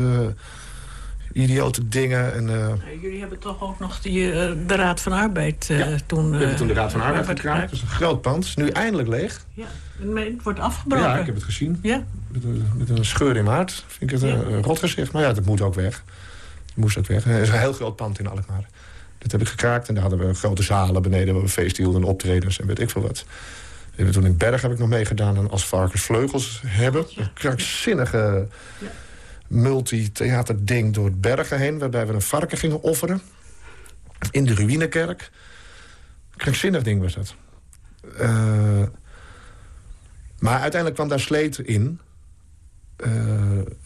idiote dingen. En, uh... Jullie hebben toch ook nog die, uh, de Raad van Arbeid uh, ja, toen... we hebben toen de Raad van Arbeid gekraakt. Dat is een groot pand. nu eindelijk leeg. Ja, het wordt afgebroken. Ja, ik heb het gezien. Ja. Met, een, met een scheur in maart. Vind ik het ja. een rot gezicht. Maar ja, dat moet ook weg. Dat moest ook weg. Het is een heel groot pand in Alkmaar. Dat heb ik gekraakt. En daar hadden we grote zalen beneden... waar we feest hielden en optredens en weet ik veel wat. Toen in Berg heb ik nog meegedaan... aan Als varkens vleugels hebben. Een krankzinnige... Multi-theaterding door het bergen heen... waarbij we een varken gingen offeren. In de ruïnekerk. Krankzinnig ding was dat. Uh, maar uiteindelijk kwam daar sleet in. Uh,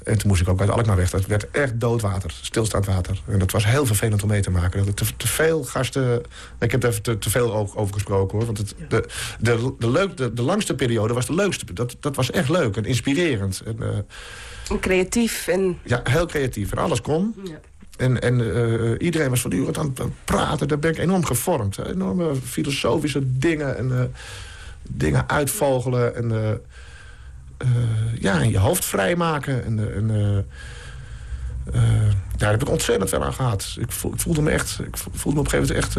en toen moest ik ook uit Alkmaar weg. Dat werd echt doodwater, stilstaand water. En dat was heel vervelend om mee te maken. Dat te, te veel gasten... Ik heb er even te, te veel over gesproken, hoor. Want het, de, de, de, leuk, de, de langste periode was de leukste. Dat, dat was echt leuk en inspirerend. En, uh, creatief. En... Ja, heel creatief. En alles kon. Ja. En, en uh, iedereen was voortdurend aan het praten. Daar ben ik enorm gevormd. Enorme filosofische dingen. En dingen uitvogelen. En ja, en je hoofd vrijmaken. En, en daar heb ik ontzettend veel aan gehad. Ik, voel, ik voelde me echt... Ik voelde me op een gegeven moment echt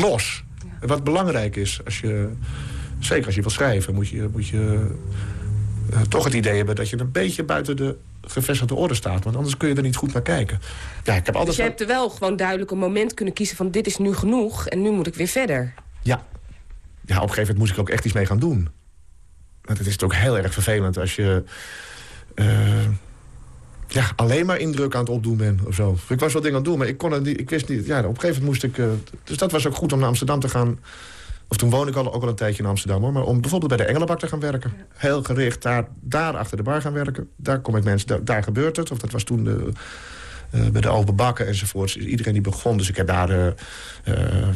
los. Ja. Wat belangrijk is, als je, zeker als je wil schrijven... moet je, moet je uh, toch het idee hebben dat je een beetje buiten de gevestigde orde staat. Want anders kun je er niet goed naar kijken. Ja, ik heb altijd dus je hebt er wel gewoon duidelijk een moment kunnen kiezen van... dit is nu genoeg en nu moet ik weer verder. Ja. Ja, op een gegeven moment moest ik ook echt iets mee gaan doen. Want het is ook heel erg vervelend als je... Uh, ja, alleen maar indruk aan het opdoen ben of zo. Ik was wel dingen aan het doen, maar ik, kon het niet, ik wist niet... Ja, op een gegeven moment moest ik... Uh, dus dat was ook goed om naar Amsterdam te gaan of toen woon ik al, ook al een tijdje in Amsterdam. Hoor, maar om bijvoorbeeld bij de Engelenbak te gaan werken. Heel gericht daar, daar achter de bar gaan werken. Daar kom ik mensen, daar, gebeurt het. Of dat was toen de, uh, bij de Open Bakken enzovoorts. Iedereen die begon. Dus ik heb daar... Uh,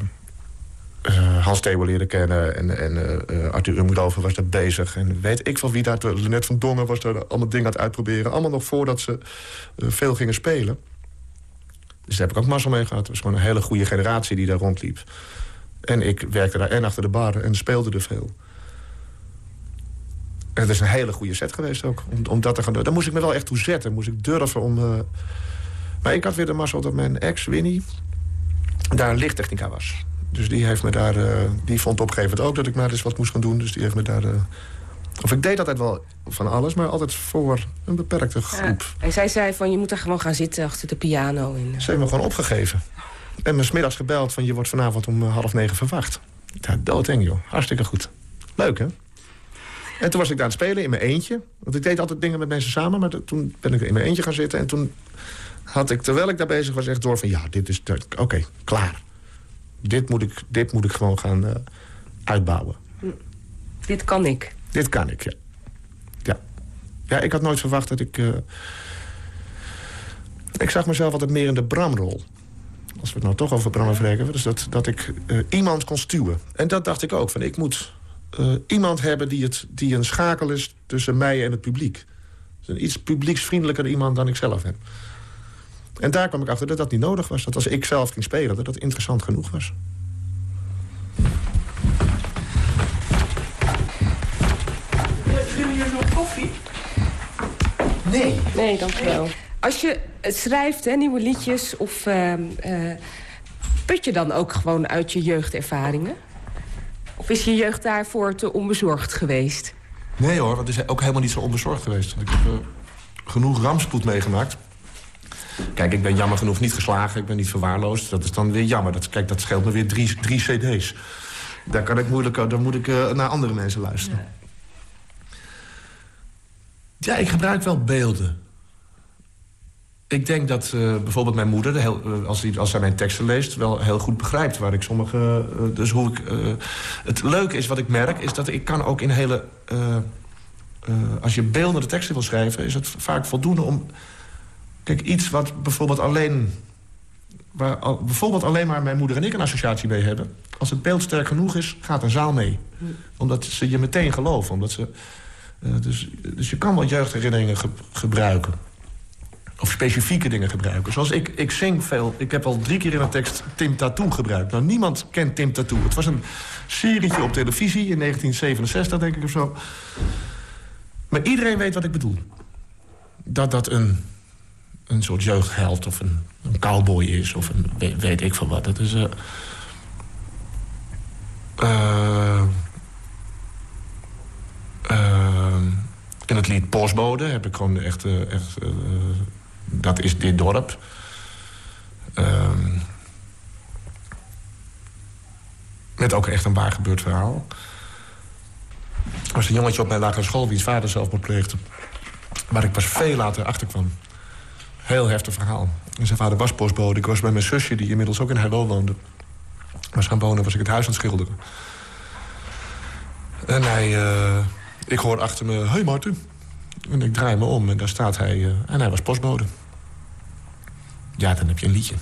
uh, Hans Theo leren kennen en, en Arthur Umgrover was daar bezig. En weet ik van wie daar, Lenet van Dongen was daar allemaal dingen aan het uitproberen. Allemaal nog voordat ze veel gingen spelen. Dus daar heb ik ook mazzel mee gehad. Het was gewoon een hele goede generatie die daar rondliep. En ik werkte daar en achter de bar en speelde er veel. En het is een hele goede set geweest ook. Om, dat te gaan doen. Daar moest ik me wel echt toe zetten. Moest ik durven om... Uh... Maar ik had weer de mazzel dat mijn ex, Winnie... daar lichttechnica was. Dus die, heeft me daar, uh, die vond op een gegeven moment ook dat ik maar eens wat moest gaan doen. Dus die heeft me daar... Uh... Of ik deed altijd wel van alles, maar altijd voor een beperkte groep. Ja. En zij zei van, je moet daar gewoon gaan zitten achter de piano. En, Ze heeft me gewoon opgegeven. En me smiddags gebeld van je wordt vanavond om eh, half negen verwacht. Ja, doodeng joh. Hartstikke goed. Leuk hè? En toen was ik daar aan het spelen in mijn eentje. Want ik deed altijd dingen met mensen samen. Maar toen ben ik in mijn eentje gaan zitten. En toen had ik, terwijl ik daar bezig was, echt door van... ja, dit is... Oké, klaar. Dit moet, ik, dit moet ik gewoon gaan uh, uitbouwen. Hm. Dit kan ik. Dit kan ik, ja. Ja, ja ik had nooit verwacht dat ik... Uh, ik zag mezelf altijd meer in de Bramrol als we het nou toch over Bram hebben... dus dat, dat ik uh, iemand kon stuwen. En dat dacht ik ook, van ik moet iemand hebben die, het, die een schakel is tussen mij en het publiek. Dus een iets publieksvriendelijker iemand dan ik zelf heb. En daar kwam ik achter dat dat niet nodig was. Dat als ik zelf ging spelen, dat dat interessant genoeg was. Willen jullie nog koffie? Nee. Nee, dankjewel. Als je schrijft, hè, nieuwe liedjes, of uh, uh, put je dan ook gewoon uit je jeugdervaringen? Of is je jeugd daarvoor te onbezorgd geweest? Nee hoor, dat is ook helemaal niet zo onbezorgd geweest. Ik heb uh, genoeg rampspoed meegemaakt. Kijk, ik ben jammer genoeg niet geslagen, ik ben niet verwaarloosd. Dat is dan weer jammer. Dat, kijk, dat scheelt me weer drie, drie cd's. Daar kan ik moeilijk, dan moet ik naar andere mensen luisteren. Ja. ja, ik gebruik wel beelden ik denk dat uh, bijvoorbeeld mijn moeder, heel, uh, als, die, als zij mijn teksten leest... wel heel goed begrijpt waar ik sommige... Uh, dus hoe ik... het leuke is wat ik merk, is dat ik kan ook in hele... als je beeldende teksten wil schrijven, is het vaak voldoende om... Kijk, iets wat bijvoorbeeld alleen... Waar bijvoorbeeld alleen maar mijn moeder en ik een associatie mee hebben... als het beeld sterk genoeg is, gaat een zaal mee. Omdat ze je meteen geloven. Omdat ze, dus, dus je kan wel jeugdherinneringen ge gebruiken of specifieke dingen gebruiken. Zoals ik, ik zing veel. Ik heb al drie keer in een tekst Tim Tattoo gebruikt. Nou, niemand kent Tim Tattoo. Het was een serietje op televisie in 1967, denk ik of zo. Maar iedereen weet wat ik bedoel. Dat dat een, een soort jeugdheld of een, een cowboy is. Of een weet, ik van wat. Dat is... Uh, uh, uh, in het lied Postbode heb ik gewoon echt... echt dat is dit dorp. Um, met ook echt een waar gebeurd verhaal. Er was een jongetje op mijn lagere school... wiens vader zelfmoord pleegde. Waar ik pas veel later achter kwam. Heel heftig verhaal. En zijn vader was postbode. Ik was bij mijn zusje, die inmiddels ook in Heilo woonde. Was gaan wonen, was ik het huis aan het schilderen. En hij... Uh, ik hoor achter me... Hey Martin. En ik draai me om en daar staat hij... Uh, en hij was postbode. Ja, dan heb je een liedje.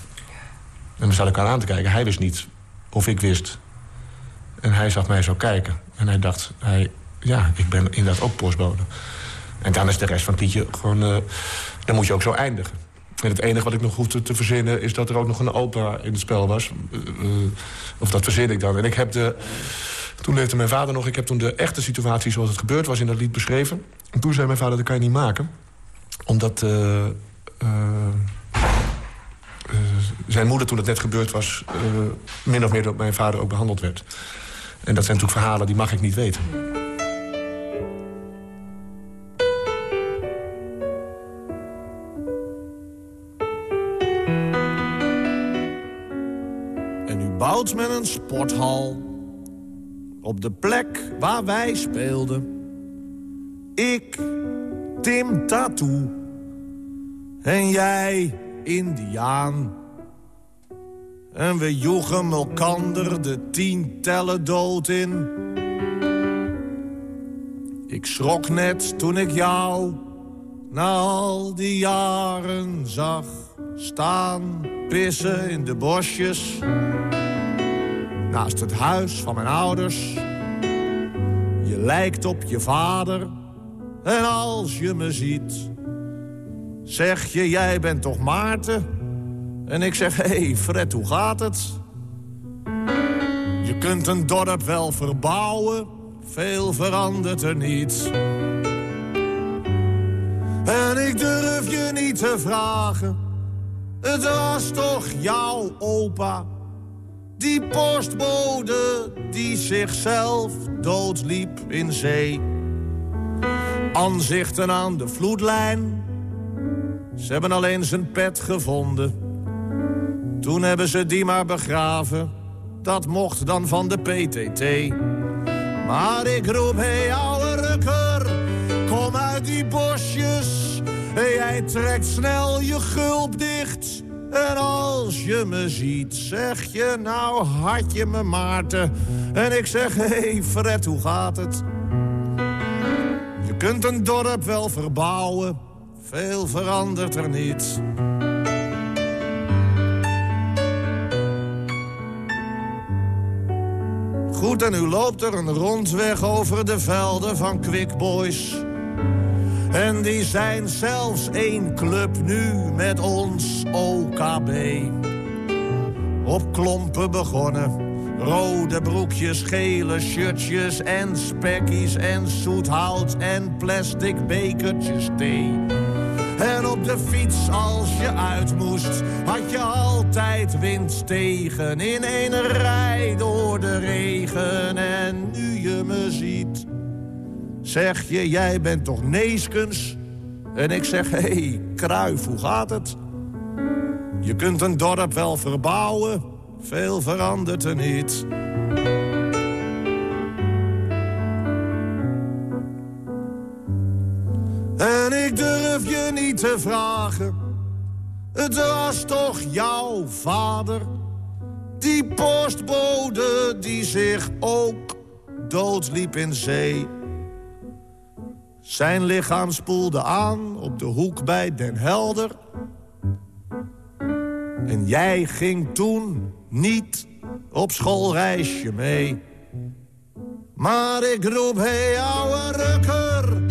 En we zaten elkaar aan te kijken. Hij wist niet of ik wist. En hij zag mij zo kijken. En hij dacht, hij, ja, ik ben inderdaad ook postbode. En dan is de rest van het liedje gewoon... Uh, dan moet je ook zo eindigen. En het enige wat ik nog hoefde te verzinnen... is dat er ook nog een opera in het spel was. Uh, of dat verzin ik dan. En ik heb de... Toen leefde mijn vader nog. Ik heb toen de echte situatie zoals het gebeurd was in dat lied beschreven. En toen zei mijn vader, dat kan je niet maken. Omdat... Uh, zijn moeder, toen het net gebeurd was... Min of meer door mijn vader ook behandeld werd. En dat zijn natuurlijk verhalen die mag ik niet weten. Met een sporthal... op de plek waar wij speelden. Ik, Tim Tattoo... en jij indiaan. En we joegen elkander de tientallen dood in. Ik schrok net toen ik jou na al die jaren zag staan pissen in de bosjes. Naast het huis van mijn ouders. Je lijkt op je vader en als je me ziet Zeg je, jij bent toch Maarten? En ik zeg, hé hey Fred, hoe gaat het? Je kunt een dorp wel verbouwen, veel verandert er niet. En ik durf je niet te vragen, het was toch jouw opa? Die postbode die zichzelf doodliep in zee. Anzichten aan de vloedlijn ze hebben alleen zijn pet gevonden. Toen hebben ze die maar begraven. Dat mocht dan van de PTT. Maar ik roep, hé hey, ouwe rukker, kom uit die bosjes. Jij trekt snel je gulp dicht. En als je me ziet, zeg je, nou had je me Maarten. En ik zeg, hé hey Fred, hoe gaat het? Je kunt een dorp wel verbouwen veel verandert er niet. Goed, en u loopt er een rondweg over de velden van Quickboys. En die zijn zelfs één club nu met ons OKB. Op klompen begonnen. Rode broekjes, gele shirtjes en spekkies en zoethout en plastic bekertjes thee. En op de fiets als je uit moest, had je altijd wind tegen. In een rij door de regen en nu je me ziet. Zeg je, jij bent toch Neeskens? En ik zeg, hé, hey, Kruif, hoe gaat het? Je kunt een dorp wel verbouwen, veel verandert er niet. En ik durf je niet te vragen. Het was toch jouw vader, die postbode die zich ook doodliep in zee. Zijn lichaam spoelde aan op de hoek bij Den Helder. En jij ging toen niet op schoolreisje mee. Maar ik roep, hey ouwe rukker.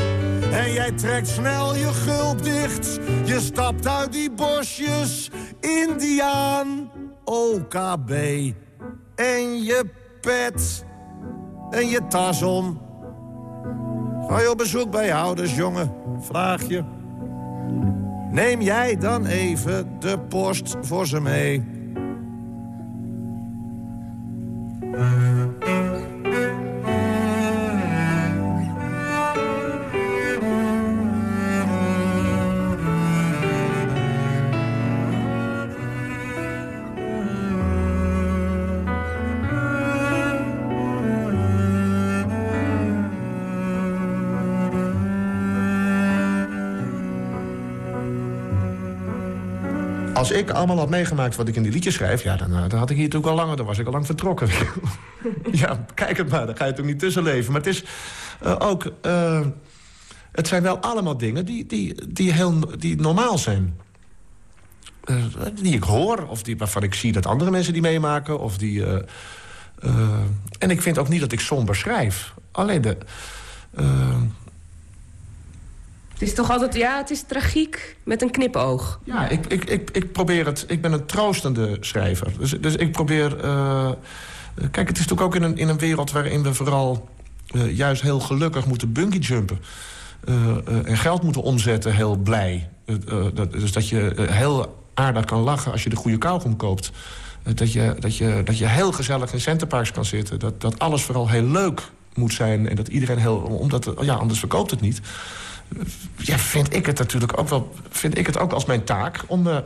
En jij trekt snel je gulp dicht. Je stapt uit die bosjes, Indiaan, OKB. En je pet en je tas om. Ga je op bezoek bij je ouders, jongen? Vraag je. Neem jij dan even de post voor ze mee? Als ik allemaal had meegemaakt wat ik in die liedjes schrijf... ja, dan, eh, dan had ik hier natuurlijk al langer, dan was ik al lang vertrokken. ja, kijk het maar, dan ga je toch niet tussen leven. Maar het is uh, ook... Uh, het zijn wel allemaal dingen die, die, die, heel, die normaal zijn. Uh, die ik hoor, of die, waarvan ik zie dat andere mensen die meemaken. Of die, en ik vind ook niet dat ik somber schrijf. Alleen de... Het is toch altijd, ja, het is tragiek met een knipoog. Ja, ik, ik, ik, ik probeer het. Ik ben een troostende schrijver. Dus, dus ik probeer. Uh, kijk, het is natuurlijk ook in een, in een wereld waarin we vooral uh, juist heel gelukkig moeten bungee jumpen. Uh, en geld moeten omzetten, heel blij. Dat, dus dat je heel aardig kan lachen als je de goede kauwgom koopt. dat, je, dat, je, dat je heel gezellig in Centerparks kan zitten. Dat, dat alles vooral heel leuk moet zijn. En dat iedereen heel... Omdat, ja, anders verkoopt het niet ja, vind ik het natuurlijk ook wel... vind ik het ook als mijn taak om... Uh,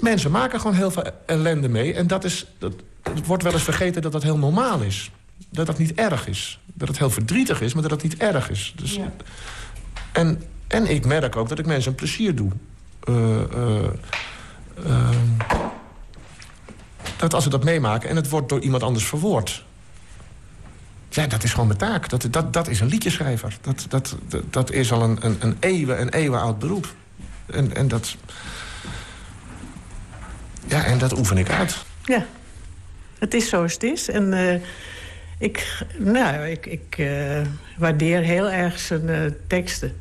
mensen maken gewoon heel veel ellende mee. En dat is... Dat, het wordt wel eens vergeten dat dat heel normaal is. Dat dat niet erg is. Dat het heel verdrietig is, maar dat dat niet erg is. Dus, ja. en, en ik merk ook dat ik mensen een plezier doe. Uh, uh, dat als ze dat meemaken en het wordt door iemand anders verwoord... Ja, dat is gewoon mijn taak. Dat, dat, dat is een liedjeschrijver. Dat, dat, dat, is al een, een, een eeuwen en eeuwen oud beroep. En, en dat... Ja, en dat oefen ik uit. Ja, het is zoals het is. En uh, ik, nou, ik, ik uh, waardeer heel erg zijn uh, teksten.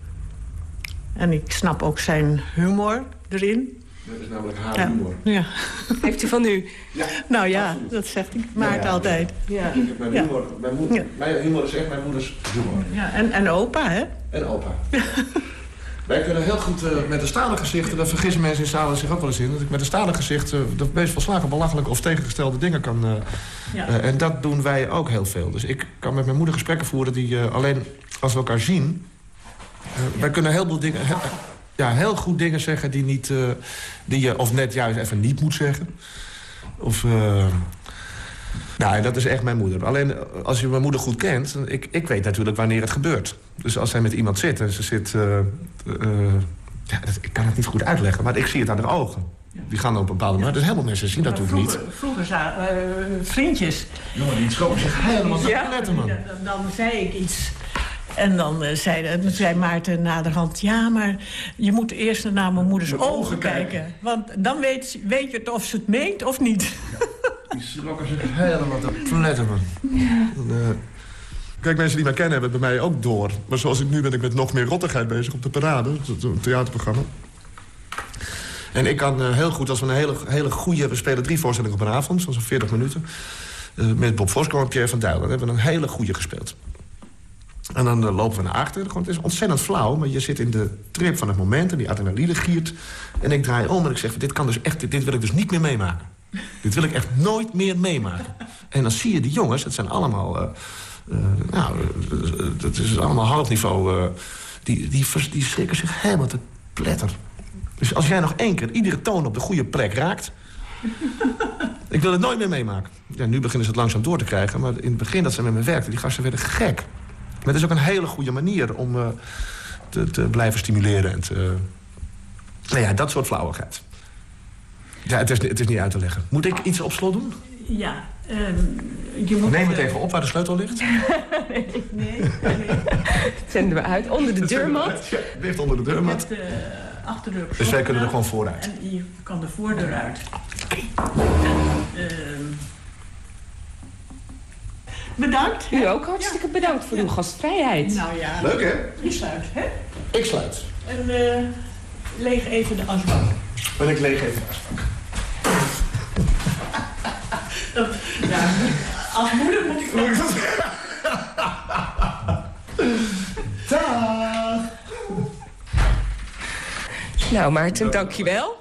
En ik snap ook zijn humor erin. Dat is namelijk haar humor. Ja. Heeft u van u? Ja, nou ja, absoluut. dat zegt ik Maart ja, altijd. Ja. Mijn, humor, mijn, moeder, mijn humor is echt mijn moeders humor. Ja, en, en opa, hè? En opa. Wij kunnen heel goed uh, met een stalen gezicht... daar vergissen mensen in zalen zich ook wel eens in... dat ik met een stalen gezicht uh, de meest volslagen belachelijke of tegengestelde dingen kan... Uh, ja. en dat doen wij ook heel veel. Dus ik kan met mijn moeder gesprekken voeren die alleen als we elkaar zien... wij kunnen heel veel dingen ja, heel goed dingen zeggen die, niet, uh, die je of net juist even niet moet zeggen. Of... Uh, nou, dat is echt mijn moeder. Alleen eh, als je mijn moeder goed kent... Ik, ik weet natuurlijk wanneer het gebeurt. Dus als zij met iemand zit en ze zit... Uh, uh, ja, dat, ik kan het niet goed uitleggen, maar ik zie het aan haar ogen. Die gaan op een bepaalde manier. Dus helemaal mensen zien dat natuurlijk niet. Vroeger uh, vriendjes. Jongen, die schoven zich helemaal te ja, letten, man. Dan, dan zei ik iets en dan uh, zei, zei Maarten naderhand... ja, maar je moet eerst naar mijn moeders ogen, ogen kijken. kijken. Want dan weet, weet je het of ze het meent of niet. Die schrokken zich helemaal te pletten, man. Ja. En, uh, kijk, mensen die mij kennen hebben het bij mij ook door. Maar zoals ik nu ben ik met nog meer rottigheid bezig op de parade. Een theaterprogramma. En ik kan uh, heel goed, als we een hele, hele goede... We spelen drie voorstellingen op een avond, zoals 40 minuten. Uh, met Bob Fosco en Pierre van hebben we een hele goede gespeeld. En dan uh, lopen we naar achter. Gewoon, het is ontzettend flauw, maar je zit in de trip van het moment... en die adrenaline giert. En ik draai om en ik zeg, dit, kan dus echt, dit wil ik dus niet meer meemaken. dit wil ik echt nooit meer meemaken. En dan zie je die jongens, het zijn allemaal... Uh, uh, nou, dat is allemaal hoogniveau. die, die, die schrikken zich helemaal te pletter. Dus als jij nog één keer iedere toon op de goede plek raakt... ik wil het nooit meer meemaken. Ja, nu beginnen ze het langzaam door te krijgen. Maar in het begin dat ze met me werkten, die gasten werden gek. Maar het is ook een hele goede manier om uh, te, te, blijven stimuleren. En te, Nou ja, dat soort flauwigheid. Ja, het is, het is niet uit te leggen. Moet ik iets op slot doen? Ja, ehm, je moet... Neem het even op waar de sleutel ligt. nee, nee. Zenden we uit onder de deurmat. Ja, het ligt onder de deurmat. Met, uh, achterdeur Dus wij kunnen er gewoon vooruit. En je kan de voordeur uit. En, ehm, bedankt. U ook hartstikke bedankt voor uw gastvrijheid. Nou ja. Leuk, hè? Je sluit, hè? Ik sluit. En eh, leeg even de asbak. Ben ik leeg even. ja, als moeder moet ik wel... Dag! Nou, Maarten, dankjewel.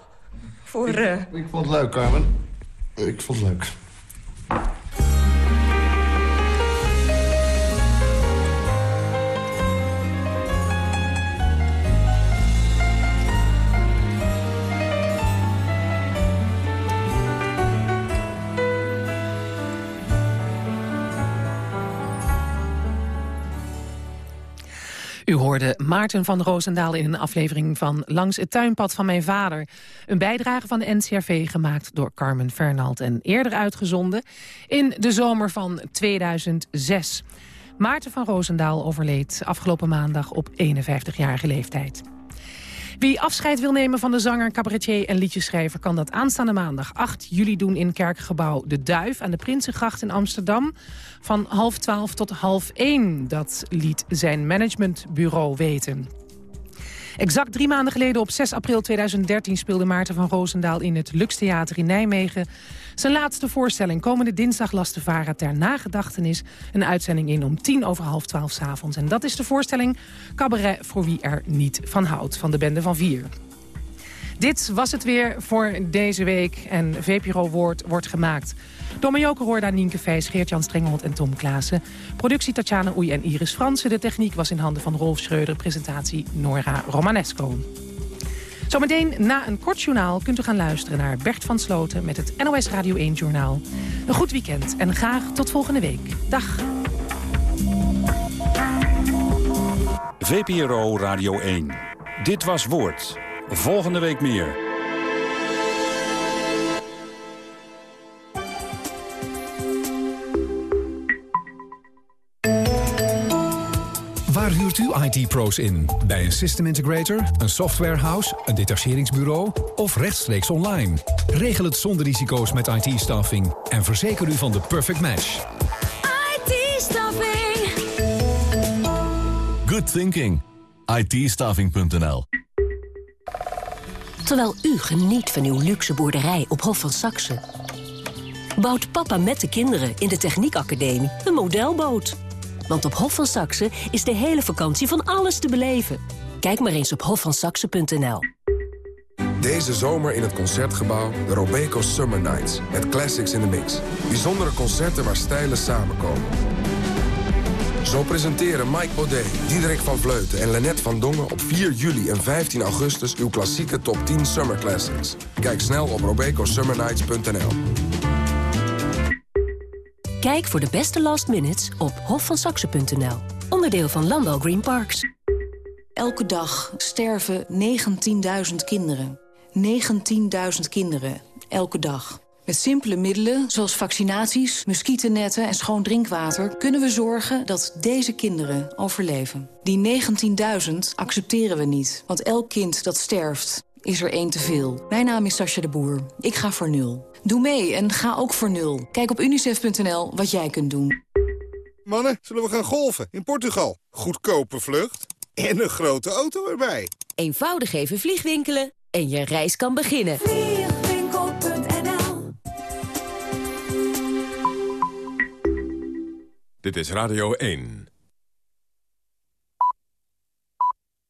Voor... Ik, uh... ik vond het leuk, Carmen. Ik vond het leuk. Hoorde Maarten van Roosendaal in een aflevering van Langs het tuinpad van mijn vader. Een bijdrage van de NCRV gemaakt door Carmen Fernald en eerder uitgezonden in de zomer van 2006. Maarten van Roosendaal overleed afgelopen maandag op 51-jarige leeftijd. Wie afscheid wil nemen van de zanger, cabaretier en liedjeschrijver... kan dat aanstaande maandag 8 juli doen in kerkgebouw De Duif... aan de Prinsengracht in Amsterdam. Van half twaalf tot half één. Dat liet zijn managementbureau weten. Exact drie maanden geleden op 6 april 2013 speelde Maarten van Roosendaal in het Lux Theater in Nijmegen. Zijn laatste voorstelling komende dinsdag las de VARA ter nagedachtenis een uitzending in om tien over half twaalf s avonds. En dat is de voorstelling Cabaret voor wie er niet van houdt van de bende van vier. Dit was het weer voor deze week en VPRO Woord wordt gemaakt. Door Marjoke Hoorda, Nienke Vijs, Geert-Jan en Tom Klaassen. Productie Tatjana Oei en Iris Fransen. De techniek was in handen van Rolf Schreuder. Presentatie Nora Romanesco. Zometeen na een kort journaal kunt u gaan luisteren naar Bert van Sloten... met het NOS Radio 1 Journaal. Een goed weekend en graag tot volgende week. Dag. VPRO Radio 1. Dit was Woord. Volgende week meer. Waar huurt u IT-pro's in? Bij een system integrator, een softwarehouse, een detacheringsbureau of rechtstreeks online? Regel het zonder risico's met IT-staffing en verzeker u van de perfect match. IT-staffing. Good thinking. IT-staffing.nl Terwijl u geniet van uw luxe boerderij op Hof van Saxe... bouwt papa met de kinderen in de Techniekacademie een modelboot... Want op Hof van Saxe is de hele vakantie van alles te beleven. Kijk maar eens op hofvansaxe.nl. Deze zomer in het Concertgebouw de Robeco Summer Nights. Met classics in the mix. Bijzondere concerten waar stijlen samenkomen. Zo presenteren Mike Baudet, Diederik van Vleuten en Lennet van Dongen... op 4 juli en 15 augustus uw klassieke top 10 Summer Classics. Kijk snel op robecosummernights.nl. Kijk voor de beste last minutes op hofvansaxe.nl. Onderdeel van Landal Green Parks. Elke dag sterven 19.000 kinderen. 19.000 kinderen, elke dag. Met simpele middelen, zoals vaccinaties, muggennetten en schoon drinkwater... kunnen we zorgen dat deze kinderen overleven. Die 19.000 accepteren we niet, want elk kind dat sterft is er één te veel. Mijn naam is Sascha de Boer. Ik ga voor nul. Doe mee en ga ook voor nul. Kijk op unicef.nl wat jij kunt doen. Mannen, zullen we gaan golfen in Portugal? Goedkope vlucht en een grote auto erbij. Eenvoudig even vliegwinkelen en je reis kan beginnen. Vliegwinkel.nl Dit is Radio 1.